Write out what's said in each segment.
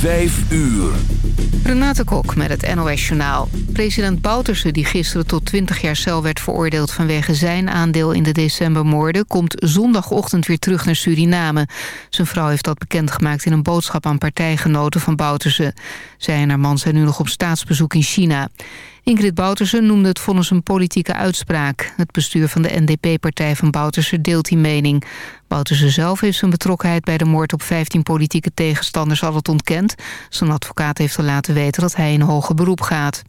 Vijf uur. Renate Kok met het NOS Journaal. President Bouterse, die gisteren tot 20 jaar cel werd veroordeeld... vanwege zijn aandeel in de decembermoorden... komt zondagochtend weer terug naar Suriname. Zijn vrouw heeft dat bekendgemaakt in een boodschap aan partijgenoten van Bouterse. Zij en haar man zijn nu nog op staatsbezoek in China. Ingrid Bouterse noemde het vonnis een politieke uitspraak. Het bestuur van de NDP-partij van Bouterse deelt die mening. Bouterse zelf heeft zijn betrokkenheid bij de moord op 15 politieke tegenstanders al het ontkend. Zijn advocaat heeft al laten weten dat hij in hoger beroep gaat.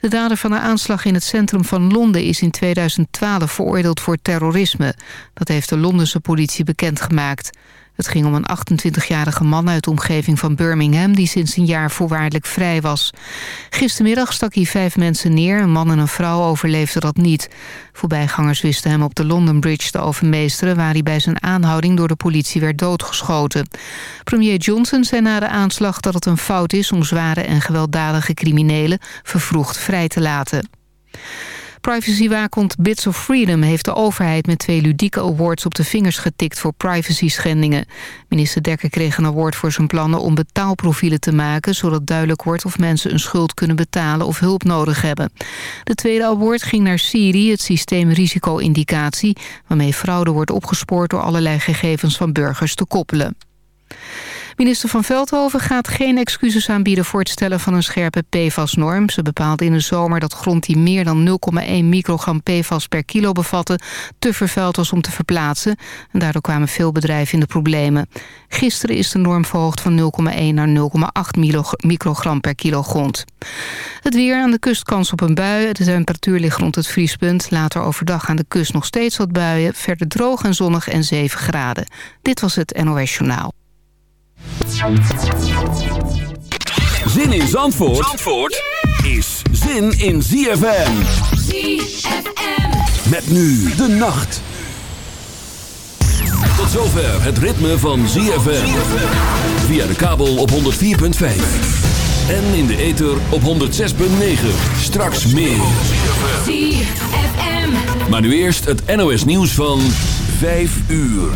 De dader van de aanslag in het centrum van Londen is in 2012 veroordeeld voor terrorisme. Dat heeft de Londense politie bekendgemaakt. Het ging om een 28-jarige man uit de omgeving van Birmingham... die sinds een jaar voorwaardelijk vrij was. Gistermiddag stak hij vijf mensen neer. Een man en een vrouw overleefden dat niet. Voorbijgangers wisten hem op de London Bridge te overmeesteren... waar hij bij zijn aanhouding door de politie werd doodgeschoten. Premier Johnson zei na de aanslag dat het een fout is... om zware en gewelddadige criminelen vervroegd vrij te laten. Privacywaakhond Bits of Freedom heeft de overheid met twee ludieke awards op de vingers getikt voor privacy-schendingen. Minister Dekker kreeg een award voor zijn plannen om betaalprofielen te maken, zodat duidelijk wordt of mensen een schuld kunnen betalen of hulp nodig hebben. De tweede award ging naar Siri, het systeem risico-indicatie, waarmee fraude wordt opgespoord door allerlei gegevens van burgers te koppelen. Minister van Veldhoven gaat geen excuses aanbieden voor het stellen van een scherpe PFAS-norm. Ze bepaalt in de zomer dat grond die meer dan 0,1 microgram PFAS per kilo bevatte... te vervuild was om te verplaatsen. En daardoor kwamen veel bedrijven in de problemen. Gisteren is de norm verhoogd van 0,1 naar 0,8 microgram per kilo grond. Het weer aan de kust kans op een bui. De temperatuur ligt rond het vriespunt. Later overdag aan de kust nog steeds wat buien. Verder droog en zonnig en 7 graden. Dit was het NOS Journaal. Zin in Zandvoort, Zandvoort is zin in ZFM. ZFM. Met nu de nacht. Tot zover het ritme van ZFM. Via de kabel op 104.5. En in de ether op 106.9. Straks meer. ZFM. Maar nu eerst het NOS nieuws van 5 uur.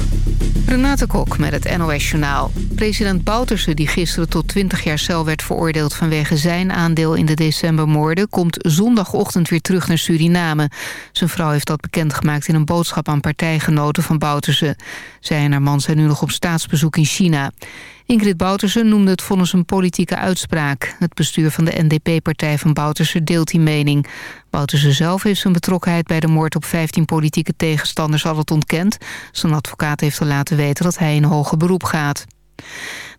Renate Kok met het NOS Journaal. President Bouterse, die gisteren tot 20 jaar cel werd veroordeeld... vanwege zijn aandeel in de decembermoorden... komt zondagochtend weer terug naar Suriname. Zijn vrouw heeft dat bekendgemaakt in een boodschap aan partijgenoten van Bouterse. Zij en haar man zijn nu nog op staatsbezoek in China. Ingrid Bouterse noemde het vonnis een politieke uitspraak. Het bestuur van de NDP-partij van Bouterse deelt die mening. Bouterse zelf heeft zijn betrokkenheid bij de moord op 15 politieke tegenstanders al het ontkend. Zijn advocaat heeft al laten weten dat hij in hoger beroep gaat.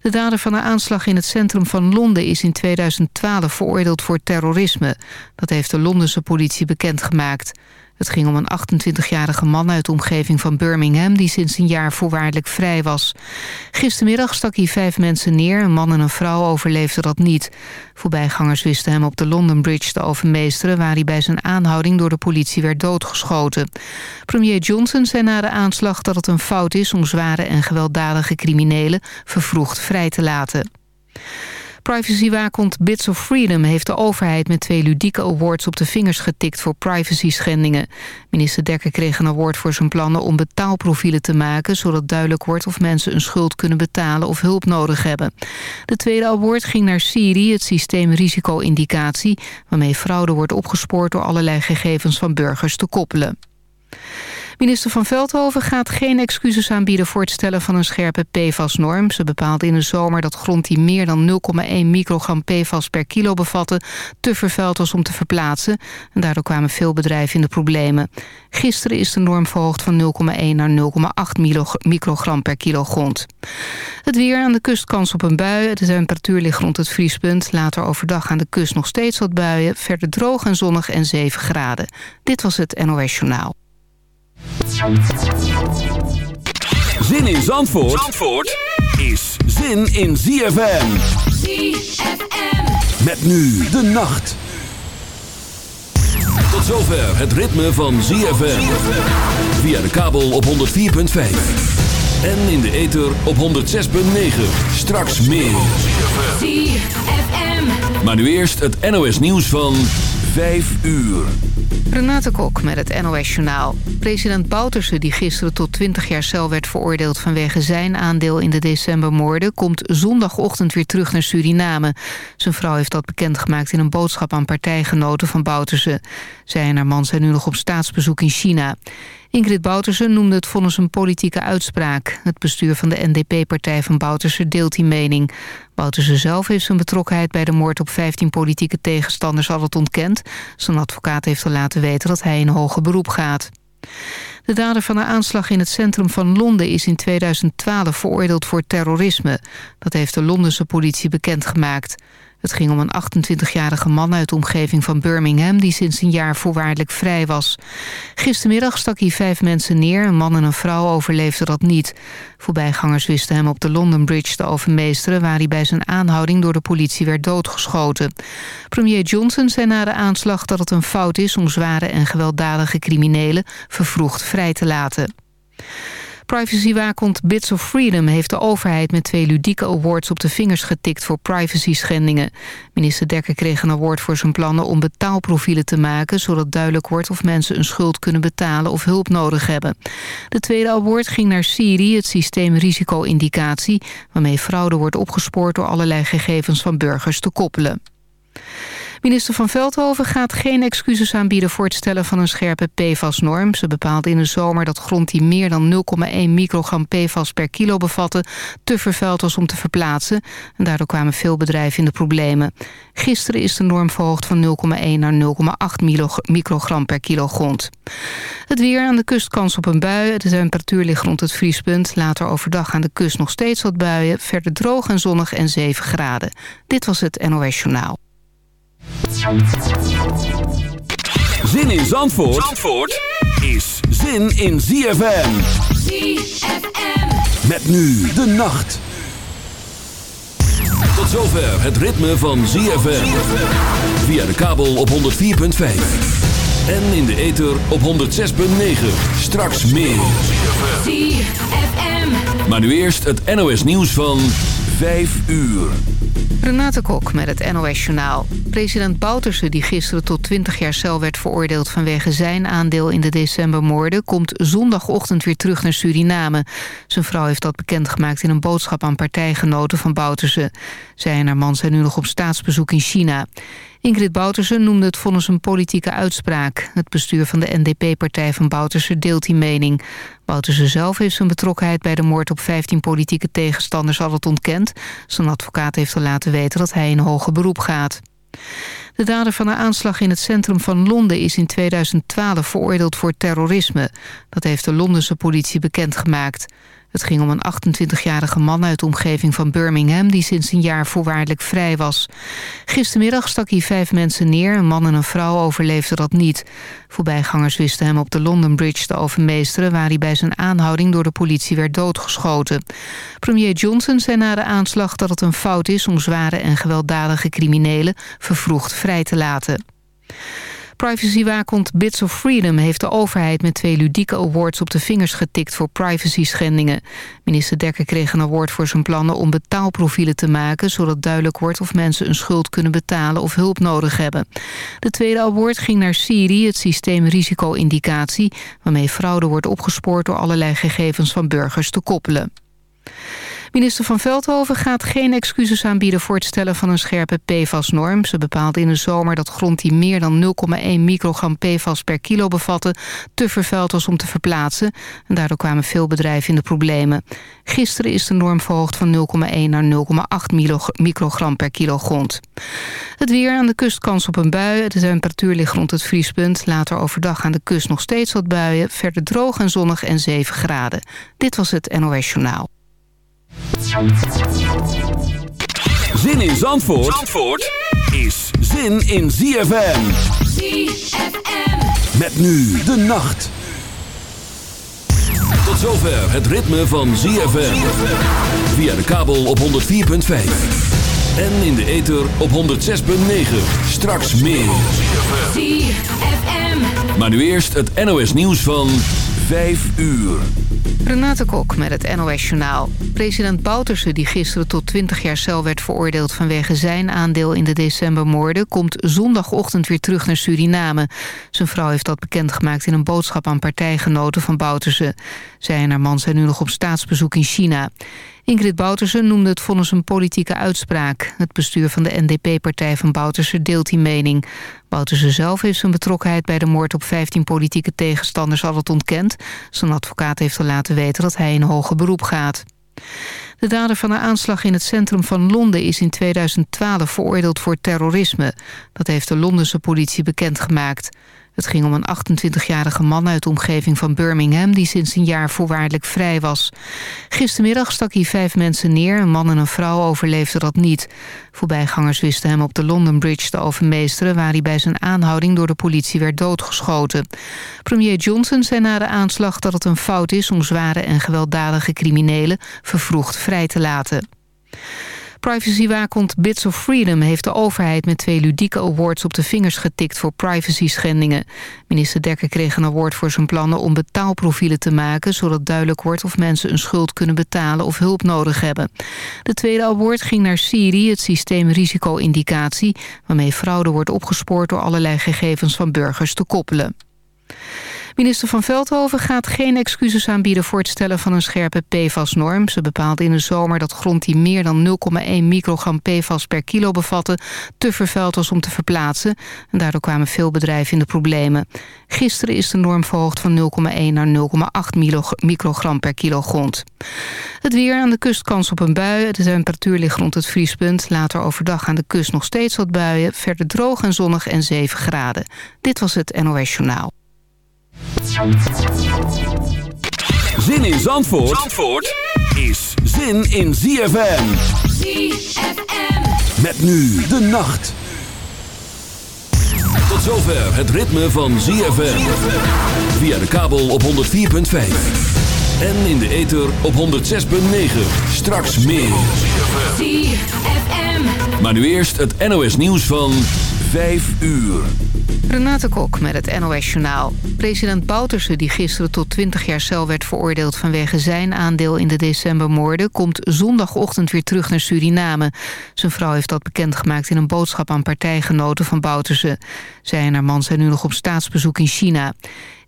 De dader van de aanslag in het centrum van Londen is in 2012 veroordeeld voor terrorisme. Dat heeft de Londense politie bekendgemaakt. Het ging om een 28-jarige man uit de omgeving van Birmingham... die sinds een jaar voorwaardelijk vrij was. Gistermiddag stak hij vijf mensen neer. Een man en een vrouw overleefden dat niet. Voorbijgangers wisten hem op de London Bridge te overmeesteren... waar hij bij zijn aanhouding door de politie werd doodgeschoten. Premier Johnson zei na de aanslag dat het een fout is... om zware en gewelddadige criminelen vervroegd vrij te laten. Privacywaakhond Bits of Freedom heeft de overheid met twee ludieke awards op de vingers getikt voor privacy-schendingen. Minister Dekker kreeg een award voor zijn plannen om betaalprofielen te maken, zodat duidelijk wordt of mensen een schuld kunnen betalen of hulp nodig hebben. De tweede award ging naar Siri, het systeem risico-indicatie, waarmee fraude wordt opgespoord door allerlei gegevens van burgers te koppelen. Minister van Veldhoven gaat geen excuses aanbieden voor het stellen van een scherpe PFAS-norm. Ze bepaalt in de zomer dat grond die meer dan 0,1 microgram PFAS per kilo bevatte... te vervuild was om te verplaatsen. En daardoor kwamen veel bedrijven in de problemen. Gisteren is de norm verhoogd van 0,1 naar 0,8 microgram per kilo grond. Het weer aan de kust kans op een bui. De temperatuur ligt rond het vriespunt. Later overdag aan de kust nog steeds wat buien. Verder droog en zonnig en 7 graden. Dit was het NOS Journaal. Zin in Zandvoort, Zandvoort is zin in ZFM. ZFM. Met nu de nacht. Tot zover het ritme van ZFM. Via de kabel op 104.5. En in de ether op 106.9. Straks meer. ZFM. Maar nu eerst het NOS nieuws van 5 uur. Renate Kok met het NOS Journaal. President Bouterse, die gisteren tot 20 jaar cel werd veroordeeld... vanwege zijn aandeel in de decembermoorden... komt zondagochtend weer terug naar Suriname. Zijn vrouw heeft dat bekendgemaakt in een boodschap aan partijgenoten van Bouterse. Zij en haar man zijn nu nog op staatsbezoek in China. Ingrid Bouterse noemde het vonnis een politieke uitspraak. Het bestuur van de NDP-partij van Bouterse deelt die mening. Bouterse zelf heeft zijn betrokkenheid bij de moord op 15 politieke tegenstanders al het ontkend. Zijn advocaat heeft al laten weten dat hij in hoger beroep gaat. De dader van de aanslag in het centrum van Londen is in 2012 veroordeeld voor terrorisme. Dat heeft de Londense politie bekendgemaakt. Het ging om een 28-jarige man uit de omgeving van Birmingham... die sinds een jaar voorwaardelijk vrij was. Gistermiddag stak hij vijf mensen neer. Een man en een vrouw overleefden dat niet. Voorbijgangers wisten hem op de London Bridge te overmeesteren... waar hij bij zijn aanhouding door de politie werd doodgeschoten. Premier Johnson zei na de aanslag dat het een fout is... om zware en gewelddadige criminelen vervroegd vrij te laten. Privacywaakhond Bits of Freedom heeft de overheid met twee ludieke awards op de vingers getikt voor privacy-schendingen. Minister Dekker kreeg een award voor zijn plannen om betaalprofielen te maken, zodat duidelijk wordt of mensen een schuld kunnen betalen of hulp nodig hebben. De tweede award ging naar Siri, het systeem risico-indicatie, waarmee fraude wordt opgespoord door allerlei gegevens van burgers te koppelen. Minister van Veldhoven gaat geen excuses aanbieden voor het stellen van een scherpe PFAS-norm. Ze bepaalt in de zomer dat grond die meer dan 0,1 microgram PFAS per kilo bevatte... te vervuild was om te verplaatsen. En daardoor kwamen veel bedrijven in de problemen. Gisteren is de norm verhoogd van 0,1 naar 0,8 microgram per kilo grond. Het weer aan de kust kans op een bui. De temperatuur ligt rond het vriespunt. Later overdag aan de kust nog steeds wat buien. Verder droog en zonnig en 7 graden. Dit was het NOS Journaal. Zin in Zandvoort, Zandvoort is zin in ZFM. ZFM. Met nu de nacht. Tot zover het ritme van ZFM. Via de kabel op 104.5. En in de ether op 106.9. Straks meer. ZFM. Maar nu eerst het NOS nieuws van 5 uur. Renate Kok met het NOS Journaal. President Bouterse, die gisteren tot 20 jaar cel werd veroordeeld... vanwege zijn aandeel in de decembermoorden... komt zondagochtend weer terug naar Suriname. Zijn vrouw heeft dat bekendgemaakt in een boodschap aan partijgenoten van Bouterse. Zij en haar man zijn nu nog op staatsbezoek in China. Ingrid Bouterse noemde het vonnis een politieke uitspraak. Het bestuur van de NDP-partij van Bouterse deelt die mening. Bouterse zelf heeft zijn betrokkenheid bij de moord op 15 politieke tegenstanders al het ontkend. Zijn advocaat heeft al laten weten dat hij in hoger beroep gaat. De dader van de aanslag in het centrum van Londen is in 2012 veroordeeld voor terrorisme. Dat heeft de Londense politie bekendgemaakt. Het ging om een 28-jarige man uit de omgeving van Birmingham... die sinds een jaar voorwaardelijk vrij was. Gistermiddag stak hij vijf mensen neer. Een man en een vrouw overleefden dat niet. Voorbijgangers wisten hem op de London Bridge te overmeesteren... waar hij bij zijn aanhouding door de politie werd doodgeschoten. Premier Johnson zei na de aanslag dat het een fout is... om zware en gewelddadige criminelen vervroegd vrij te laten. Privacywaakhond Bits of Freedom heeft de overheid met twee ludieke awards op de vingers getikt voor privacy-schendingen. Minister Dekker kreeg een award voor zijn plannen om betaalprofielen te maken, zodat duidelijk wordt of mensen een schuld kunnen betalen of hulp nodig hebben. De tweede award ging naar Siri, het systeem risico-indicatie, waarmee fraude wordt opgespoord door allerlei gegevens van burgers te koppelen. Minister van Veldhoven gaat geen excuses aanbieden voor het stellen van een scherpe PFAS-norm. Ze bepaalt in de zomer dat grond die meer dan 0,1 microgram PFAS per kilo bevatte... te vervuild was om te verplaatsen. En daardoor kwamen veel bedrijven in de problemen. Gisteren is de norm verhoogd van 0,1 naar 0,8 microgram per kilo grond. Het weer aan de kust kans op een bui. De temperatuur ligt rond het vriespunt. Later overdag aan de kust nog steeds wat buien. Verder droog en zonnig en 7 graden. Dit was het NOS Journaal. Zin in Zandvoort, Zandvoort is zin in ZFM. ZFM. Met nu de nacht. Tot zover het ritme van ZFM. Via de kabel op 104.5. En in de ether op 106.9. Straks meer. ZFM. Maar nu eerst het NOS nieuws van 5 uur. Renate Kok met het NOS Journaal. President Bouterse, die gisteren tot 20 jaar cel werd veroordeeld... vanwege zijn aandeel in de decembermoorden... komt zondagochtend weer terug naar Suriname. Zijn vrouw heeft dat bekendgemaakt in een boodschap aan partijgenoten van Bouterse. Zij en haar man zijn nu nog op staatsbezoek in China. Ingrid Boutersen noemde het vonnis een politieke uitspraak. Het bestuur van de NDP-partij van Boutersen deelt die mening. Boutersen zelf heeft zijn betrokkenheid bij de moord op 15 politieke tegenstanders altijd ontkend. Zijn advocaat heeft al laten weten dat hij in hoger beroep gaat. De dader van de aanslag in het centrum van Londen is in 2012 veroordeeld voor terrorisme. Dat heeft de Londense politie bekendgemaakt. Het ging om een 28-jarige man uit de omgeving van Birmingham... die sinds een jaar voorwaardelijk vrij was. Gistermiddag stak hij vijf mensen neer. Een man en een vrouw overleefden dat niet. Voorbijgangers wisten hem op de London Bridge te overmeesteren... waar hij bij zijn aanhouding door de politie werd doodgeschoten. Premier Johnson zei na de aanslag dat het een fout is... om zware en gewelddadige criminelen vervroegd vrij te laten. Privacywaakhond Bits of Freedom heeft de overheid met twee ludieke awards op de vingers getikt voor privacy-schendingen. Minister Dekker kreeg een award voor zijn plannen om betaalprofielen te maken, zodat duidelijk wordt of mensen een schuld kunnen betalen of hulp nodig hebben. De tweede award ging naar Siri, het systeem risico-indicatie, waarmee fraude wordt opgespoord door allerlei gegevens van burgers te koppelen. Minister van Veldhoven gaat geen excuses aanbieden voor het stellen van een scherpe PFAS-norm. Ze bepaalde in de zomer dat grond die meer dan 0,1 microgram PFAS per kilo bevatte... te vervuild was om te verplaatsen. En daardoor kwamen veel bedrijven in de problemen. Gisteren is de norm verhoogd van 0,1 naar 0,8 microgram per kilo grond. Het weer aan de kust kans op een bui. De temperatuur ligt rond het vriespunt. Later overdag aan de kust nog steeds wat buien. Verder droog en zonnig en 7 graden. Dit was het NOS Journaal. Zin in Zandvoort, Zandvoort is zin in ZFM. ZFM. Met nu de nacht. Tot zover het ritme van ZFM. Via de kabel op 104.5. En in de ether op 106.9. Straks meer. ZFM. Maar nu eerst het NOS nieuws van 5 uur. Renate Kok met het NOS Journaal. President Bouterse, die gisteren tot 20 jaar cel werd veroordeeld... vanwege zijn aandeel in de decembermoorden... komt zondagochtend weer terug naar Suriname. Zijn vrouw heeft dat bekendgemaakt in een boodschap aan partijgenoten van Bouterse. Zij en haar man zijn nu nog op staatsbezoek in China.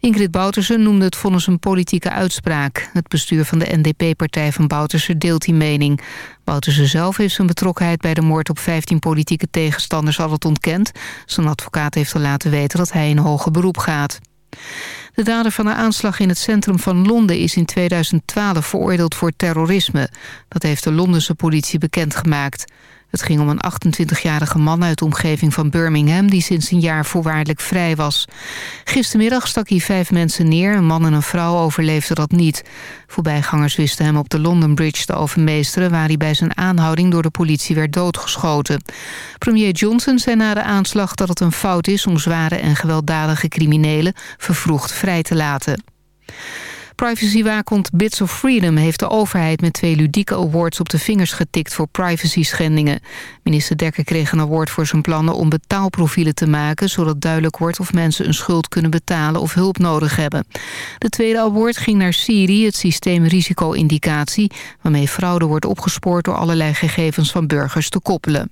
Ingrid Boutersen noemde het vonnis een politieke uitspraak. Het bestuur van de NDP-partij van Boutersen deelt die mening. Boutersen zelf heeft zijn betrokkenheid bij de moord op 15 politieke tegenstanders altijd ontkend. Zijn advocaat heeft al laten weten dat hij in hoger beroep gaat. De dader van de aanslag in het centrum van Londen is in 2012 veroordeeld voor terrorisme. Dat heeft de Londense politie bekendgemaakt. Het ging om een 28-jarige man uit de omgeving van Birmingham... die sinds een jaar voorwaardelijk vrij was. Gistermiddag stak hij vijf mensen neer. Een man en een vrouw overleefden dat niet. Voorbijgangers wisten hem op de London Bridge te overmeesteren... waar hij bij zijn aanhouding door de politie werd doodgeschoten. Premier Johnson zei na de aanslag dat het een fout is... om zware en gewelddadige criminelen vervroegd vrij te laten. Privacywaakhond Bits of Freedom heeft de overheid met twee ludieke awards op de vingers getikt voor privacy-schendingen. Minister Dekker kreeg een award voor zijn plannen om betaalprofielen te maken, zodat duidelijk wordt of mensen een schuld kunnen betalen of hulp nodig hebben. De tweede award ging naar Siri, het systeem risico-indicatie, waarmee fraude wordt opgespoord door allerlei gegevens van burgers te koppelen.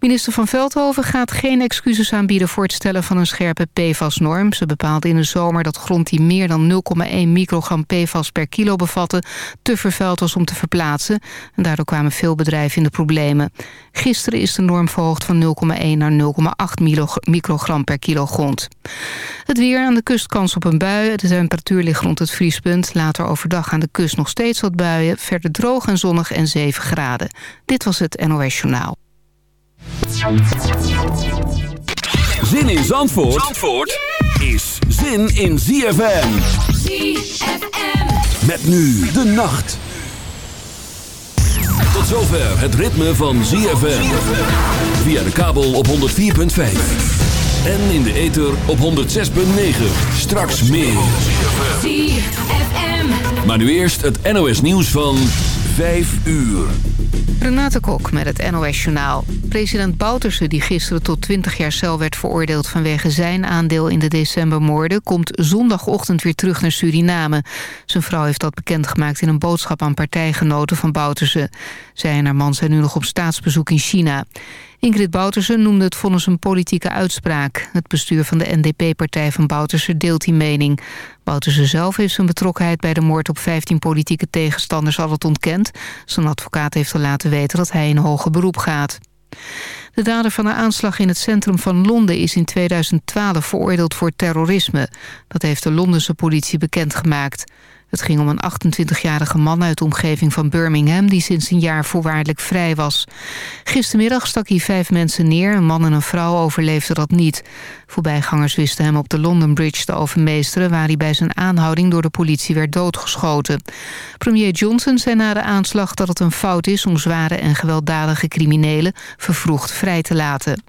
Minister van Veldhoven gaat geen excuses aanbieden voor het stellen van een scherpe PFAS-norm. Ze bepaalde in de zomer dat grond die meer dan 0,1 microgram PFAS per kilo bevatte... te vervuild was om te verplaatsen. En daardoor kwamen veel bedrijven in de problemen. Gisteren is de norm verhoogd van 0,1 naar 0,8 microgram per kilo grond. Het weer aan de kust kans op een bui. De temperatuur ligt rond het vriespunt. Later overdag aan de kust nog steeds wat buien. Verder droog en zonnig en 7 graden. Dit was het NOS Journaal. Zin in Zandvoort, Zandvoort is zin in ZFM. ZFM. Met nu de nacht. Tot zover het ritme van ZFM. Via de kabel op 104.5. En in de ether op 106.9. Straks meer. ZFM. Maar nu eerst het NOS nieuws van 5 uur. Renate Kok met het NOS Journaal. President Bouterse, die gisteren tot 20 jaar cel werd veroordeeld... vanwege zijn aandeel in de decembermoorden... komt zondagochtend weer terug naar Suriname. Zijn vrouw heeft dat bekendgemaakt in een boodschap aan partijgenoten van Bouterse. Zij en haar man zijn nu nog op staatsbezoek in China. Ingrid Bouterse noemde het vonnis een politieke uitspraak. Het bestuur van de NDP-partij van Bouterse deelt die mening. Bouterse zelf heeft zijn betrokkenheid bij de moord op 15 politieke tegenstanders al het ontkend. Zijn advocaat heeft al laten weten dat hij in hoger beroep gaat. De dader van de aanslag in het centrum van Londen is in 2012 veroordeeld voor terrorisme. Dat heeft de Londense politie bekendgemaakt. Het ging om een 28-jarige man uit de omgeving van Birmingham... die sinds een jaar voorwaardelijk vrij was. Gistermiddag stak hij vijf mensen neer. Een man en een vrouw overleefden dat niet. Voorbijgangers wisten hem op de London Bridge te overmeesteren... waar hij bij zijn aanhouding door de politie werd doodgeschoten. Premier Johnson zei na de aanslag dat het een fout is... om zware en gewelddadige criminelen vervroegd vrij te laten.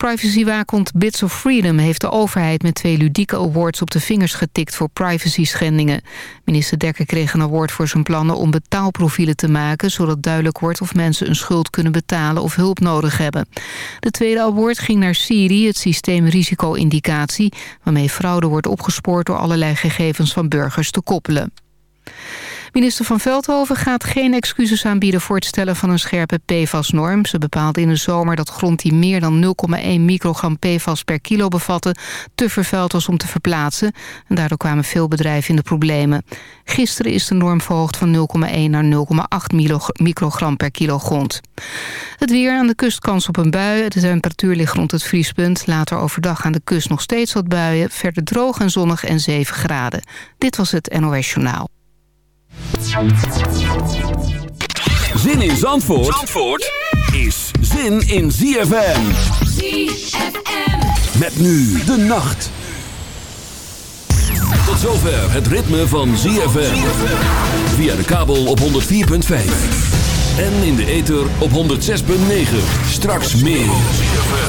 Privacywaakhond Bits of Freedom heeft de overheid met twee ludieke awards op de vingers getikt voor privacy-schendingen. Minister Dekker kreeg een award voor zijn plannen om betaalprofielen te maken, zodat duidelijk wordt of mensen een schuld kunnen betalen of hulp nodig hebben. De tweede award ging naar Siri, het systeem risico-indicatie, waarmee fraude wordt opgespoord door allerlei gegevens van burgers te koppelen. Minister van Veldhoven gaat geen excuses aanbieden voor het stellen van een scherpe PFAS-norm. Ze bepaalt in de zomer dat grond die meer dan 0,1 microgram PFAS per kilo bevatte... te vervuild was om te verplaatsen. En daardoor kwamen veel bedrijven in de problemen. Gisteren is de norm verhoogd van 0,1 naar 0,8 microgram per kilo grond. Het weer aan de kust kans op een bui. De temperatuur ligt rond het vriespunt. Later overdag aan de kust nog steeds wat buien. Verder droog en zonnig en 7 graden. Dit was het NOS Journaal. Zin in Zandvoort, Zandvoort is zin in ZFM. ZFM. Met nu de nacht. Tot zover het ritme van ZFM. Via de kabel op 104.5. En in de ether op 106.9. Straks meer.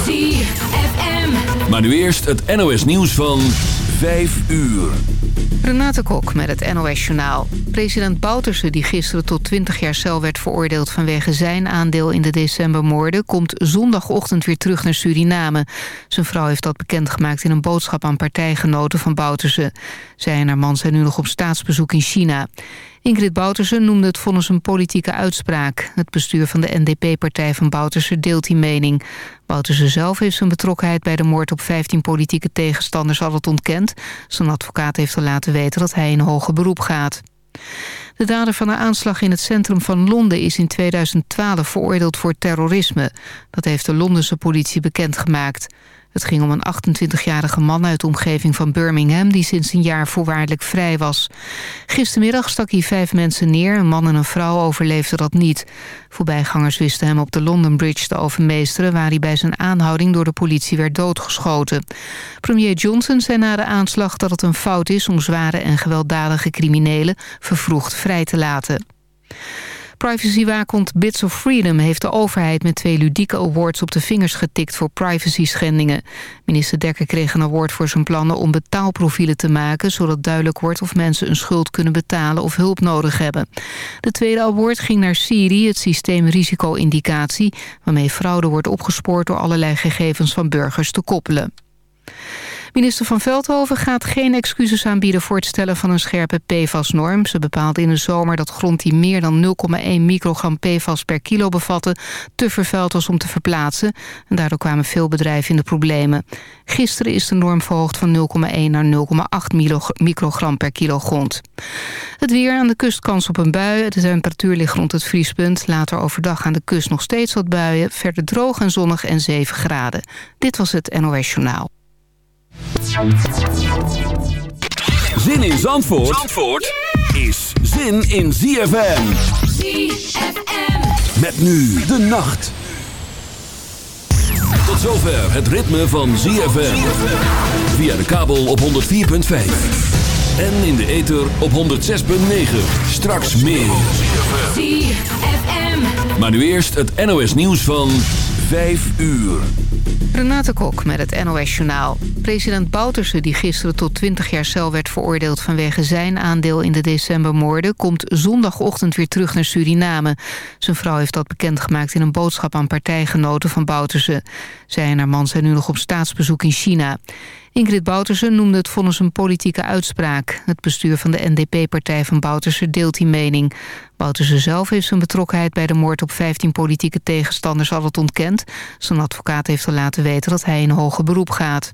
ZFM. Maar nu eerst het NOS nieuws van 5 uur. Renate Kok met het NOS Journaal. President Bouterse, die gisteren tot 20 jaar cel werd veroordeeld... vanwege zijn aandeel in de decembermoorden... komt zondagochtend weer terug naar Suriname. Zijn vrouw heeft dat bekendgemaakt in een boodschap aan partijgenoten van Bouterse. Zij en haar man zijn nu nog op staatsbezoek in China. Ingrid Bouterse noemde het vonnis een politieke uitspraak. Het bestuur van de NDP-partij van Bouterse deelt die mening. Bouterse zelf heeft zijn betrokkenheid bij de moord op 15 politieke tegenstanders al het ontkend. Zijn advocaat heeft al laten weten dat hij in hoger beroep gaat. De dader van de aanslag in het centrum van Londen is in 2012 veroordeeld voor terrorisme. Dat heeft de Londense politie bekendgemaakt. Het ging om een 28-jarige man uit de omgeving van Birmingham... die sinds een jaar voorwaardelijk vrij was. Gistermiddag stak hij vijf mensen neer. Een man en een vrouw overleefden dat niet. Voorbijgangers wisten hem op de London Bridge te overmeesteren... waar hij bij zijn aanhouding door de politie werd doodgeschoten. Premier Johnson zei na de aanslag dat het een fout is... om zware en gewelddadige criminelen vervroegd vrij te laten. Privacywaakhond Bits of Freedom heeft de overheid met twee ludieke awards op de vingers getikt voor privacy-schendingen. Minister Dekker kreeg een award voor zijn plannen om betaalprofielen te maken, zodat duidelijk wordt of mensen een schuld kunnen betalen of hulp nodig hebben. De tweede award ging naar Siri, het systeem risico-indicatie, waarmee fraude wordt opgespoord door allerlei gegevens van burgers te koppelen. Minister van Veldhoven gaat geen excuses aanbieden voor het stellen van een scherpe PFAS-norm. Ze bepaalt in de zomer dat grond die meer dan 0,1 microgram PFAS per kilo bevatte... te vervuild was om te verplaatsen. En daardoor kwamen veel bedrijven in de problemen. Gisteren is de norm verhoogd van 0,1 naar 0,8 microgram per kilo grond. Het weer aan de kust kans op een bui. De temperatuur ligt rond het vriespunt. Later overdag aan de kust nog steeds wat buien. Verder droog en zonnig en 7 graden. Dit was het NOS Journaal. Zin in Zandvoort, Zandvoort is zin in ZFM. ZFM. Met nu de nacht. Tot zover het ritme van ZFM. Via de kabel op 104.5. En in de ether op 106.9. Straks meer. ZFM. Maar nu eerst het NOS nieuws van 5 uur. Renate Kok met het NOS Journaal. President Bouterse, die gisteren tot 20 jaar cel werd veroordeeld... vanwege zijn aandeel in de decembermoorden... komt zondagochtend weer terug naar Suriname. Zijn vrouw heeft dat bekendgemaakt in een boodschap aan partijgenoten van Bouterse. Zij en haar man zijn nu nog op staatsbezoek in China. Ingrid Bouterse noemde het vonnis een politieke uitspraak. Het bestuur van de NDP-partij van Bouterse deelt die mening. Bouterse zelf heeft zijn betrokkenheid bij de moord op 15 politieke tegenstanders al het ontkend. Zijn advocaat heeft al laten weten dat hij in hoger beroep gaat.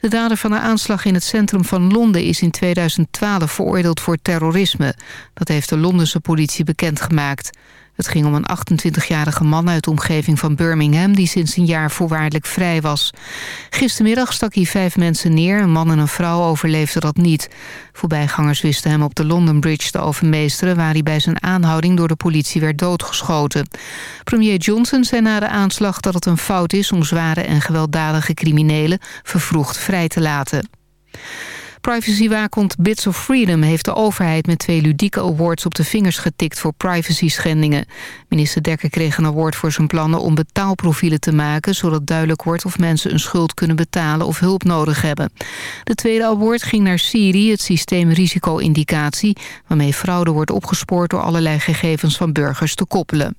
De dader van de aanslag in het centrum van Londen is in 2012 veroordeeld voor terrorisme. Dat heeft de Londense politie bekendgemaakt. Het ging om een 28-jarige man uit de omgeving van Birmingham... die sinds een jaar voorwaardelijk vrij was. Gistermiddag stak hij vijf mensen neer. Een man en een vrouw overleefden dat niet. Voorbijgangers wisten hem op de London Bridge te overmeesteren... waar hij bij zijn aanhouding door de politie werd doodgeschoten. Premier Johnson zei na de aanslag dat het een fout is... om zware en gewelddadige criminelen vervroegd vrij te laten. Privacywaakhond Bits of Freedom heeft de overheid met twee ludieke awards op de vingers getikt voor privacy-schendingen. Minister Dekker kreeg een award voor zijn plannen om betaalprofielen te maken, zodat duidelijk wordt of mensen een schuld kunnen betalen of hulp nodig hebben. De tweede award ging naar Siri, het systeem risico-indicatie, waarmee fraude wordt opgespoord door allerlei gegevens van burgers te koppelen.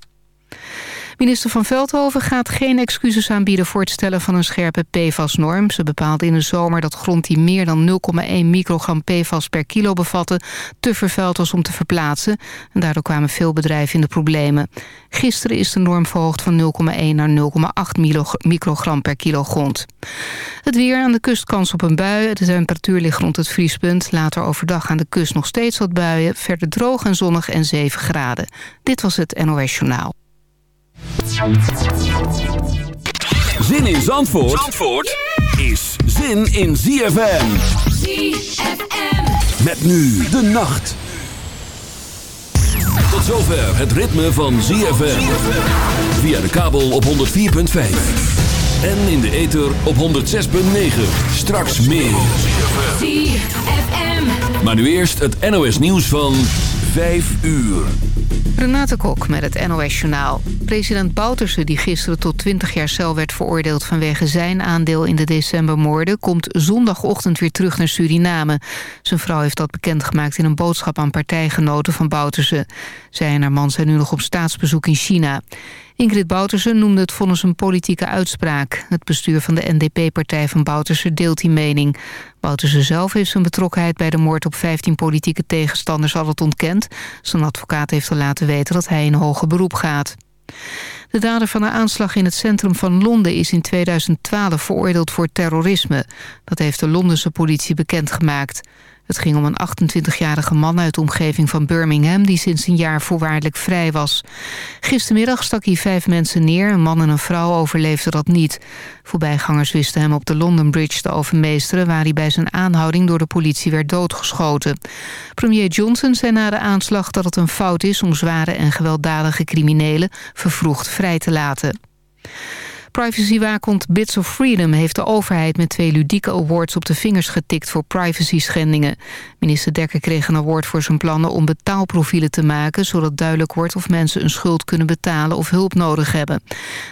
Minister van Veldhoven gaat geen excuses aanbieden voor het stellen van een scherpe PFAS-norm. Ze bepaalt in de zomer dat grond die meer dan 0,1 microgram PFAS per kilo bevatte... te vervuild was om te verplaatsen. En daardoor kwamen veel bedrijven in de problemen. Gisteren is de norm verhoogd van 0,1 naar 0,8 microgram per kilo grond. Het weer aan de kust kans op een bui. De temperatuur ligt rond het vriespunt. Later overdag aan de kust nog steeds wat buien. Verder droog en zonnig en 7 graden. Dit was het NOS Journaal. Zin in Zandvoort, Zandvoort is zin in ZFM. ZFM. Met nu de nacht. Tot zover het ritme van ZFM. Via de kabel op 104.5. En in de ether op 106.9. Straks meer. ZFM. Maar nu eerst het NOS nieuws van 5 uur. Renate Kok met het NOS Journaal. President Bouterse, die gisteren tot 20 jaar cel werd veroordeeld... vanwege zijn aandeel in de decembermoorden... komt zondagochtend weer terug naar Suriname. Zijn vrouw heeft dat bekendgemaakt in een boodschap aan partijgenoten van Bouterse. Zij en haar man zijn nu nog op staatsbezoek in China. Ingrid Bouterse noemde het vonnis een politieke uitspraak. Het bestuur van de NDP-partij van Bouterse deelt die mening. Bouterse zelf heeft zijn betrokkenheid bij de moord op 15 politieke tegenstanders al het ontkend. Zijn advocaat heeft al laten weten dat hij in hoger beroep gaat. De dader van de aanslag in het centrum van Londen is in 2012 veroordeeld voor terrorisme. Dat heeft de Londense politie bekendgemaakt. Het ging om een 28-jarige man uit de omgeving van Birmingham... die sinds een jaar voorwaardelijk vrij was. Gistermiddag stak hij vijf mensen neer. Een man en een vrouw overleefden dat niet. Voorbijgangers wisten hem op de London Bridge te overmeesteren... waar hij bij zijn aanhouding door de politie werd doodgeschoten. Premier Johnson zei na de aanslag dat het een fout is... om zware en gewelddadige criminelen vervroegd vrij te laten. Privacywaakhond Bits of Freedom heeft de overheid met twee ludieke awards op de vingers getikt voor privacy-schendingen. Minister Dekker kreeg een award voor zijn plannen om betaalprofielen te maken, zodat duidelijk wordt of mensen een schuld kunnen betalen of hulp nodig hebben.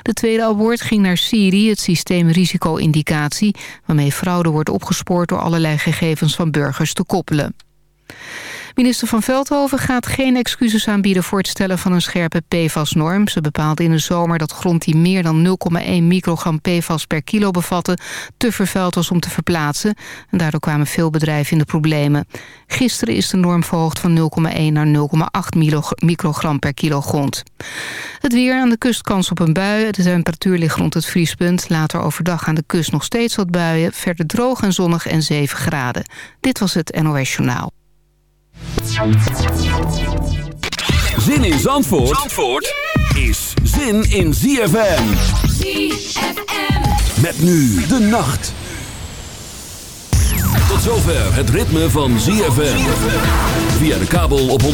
De tweede award ging naar Siri, het systeem risico-indicatie, waarmee fraude wordt opgespoord door allerlei gegevens van burgers te koppelen. Minister van Veldhoven gaat geen excuses aanbieden voor het stellen van een scherpe PFAS-norm. Ze bepaalt in de zomer dat grond die meer dan 0,1 microgram PFAS per kilo bevatte... te vervuild was om te verplaatsen. En daardoor kwamen veel bedrijven in de problemen. Gisteren is de norm verhoogd van 0,1 naar 0,8 microgram per kilo grond. Het weer aan de kust kans op een bui. De temperatuur ligt rond het vriespunt. Later overdag aan de kust nog steeds wat buien. Verder droog en zonnig en 7 graden. Dit was het NOS Journaal. Zin in Zandvoort, Zandvoort is zin in ZFM. ZFM. Met nu de nacht. Tot zover het ritme van ZFM. Via de kabel op 104.5.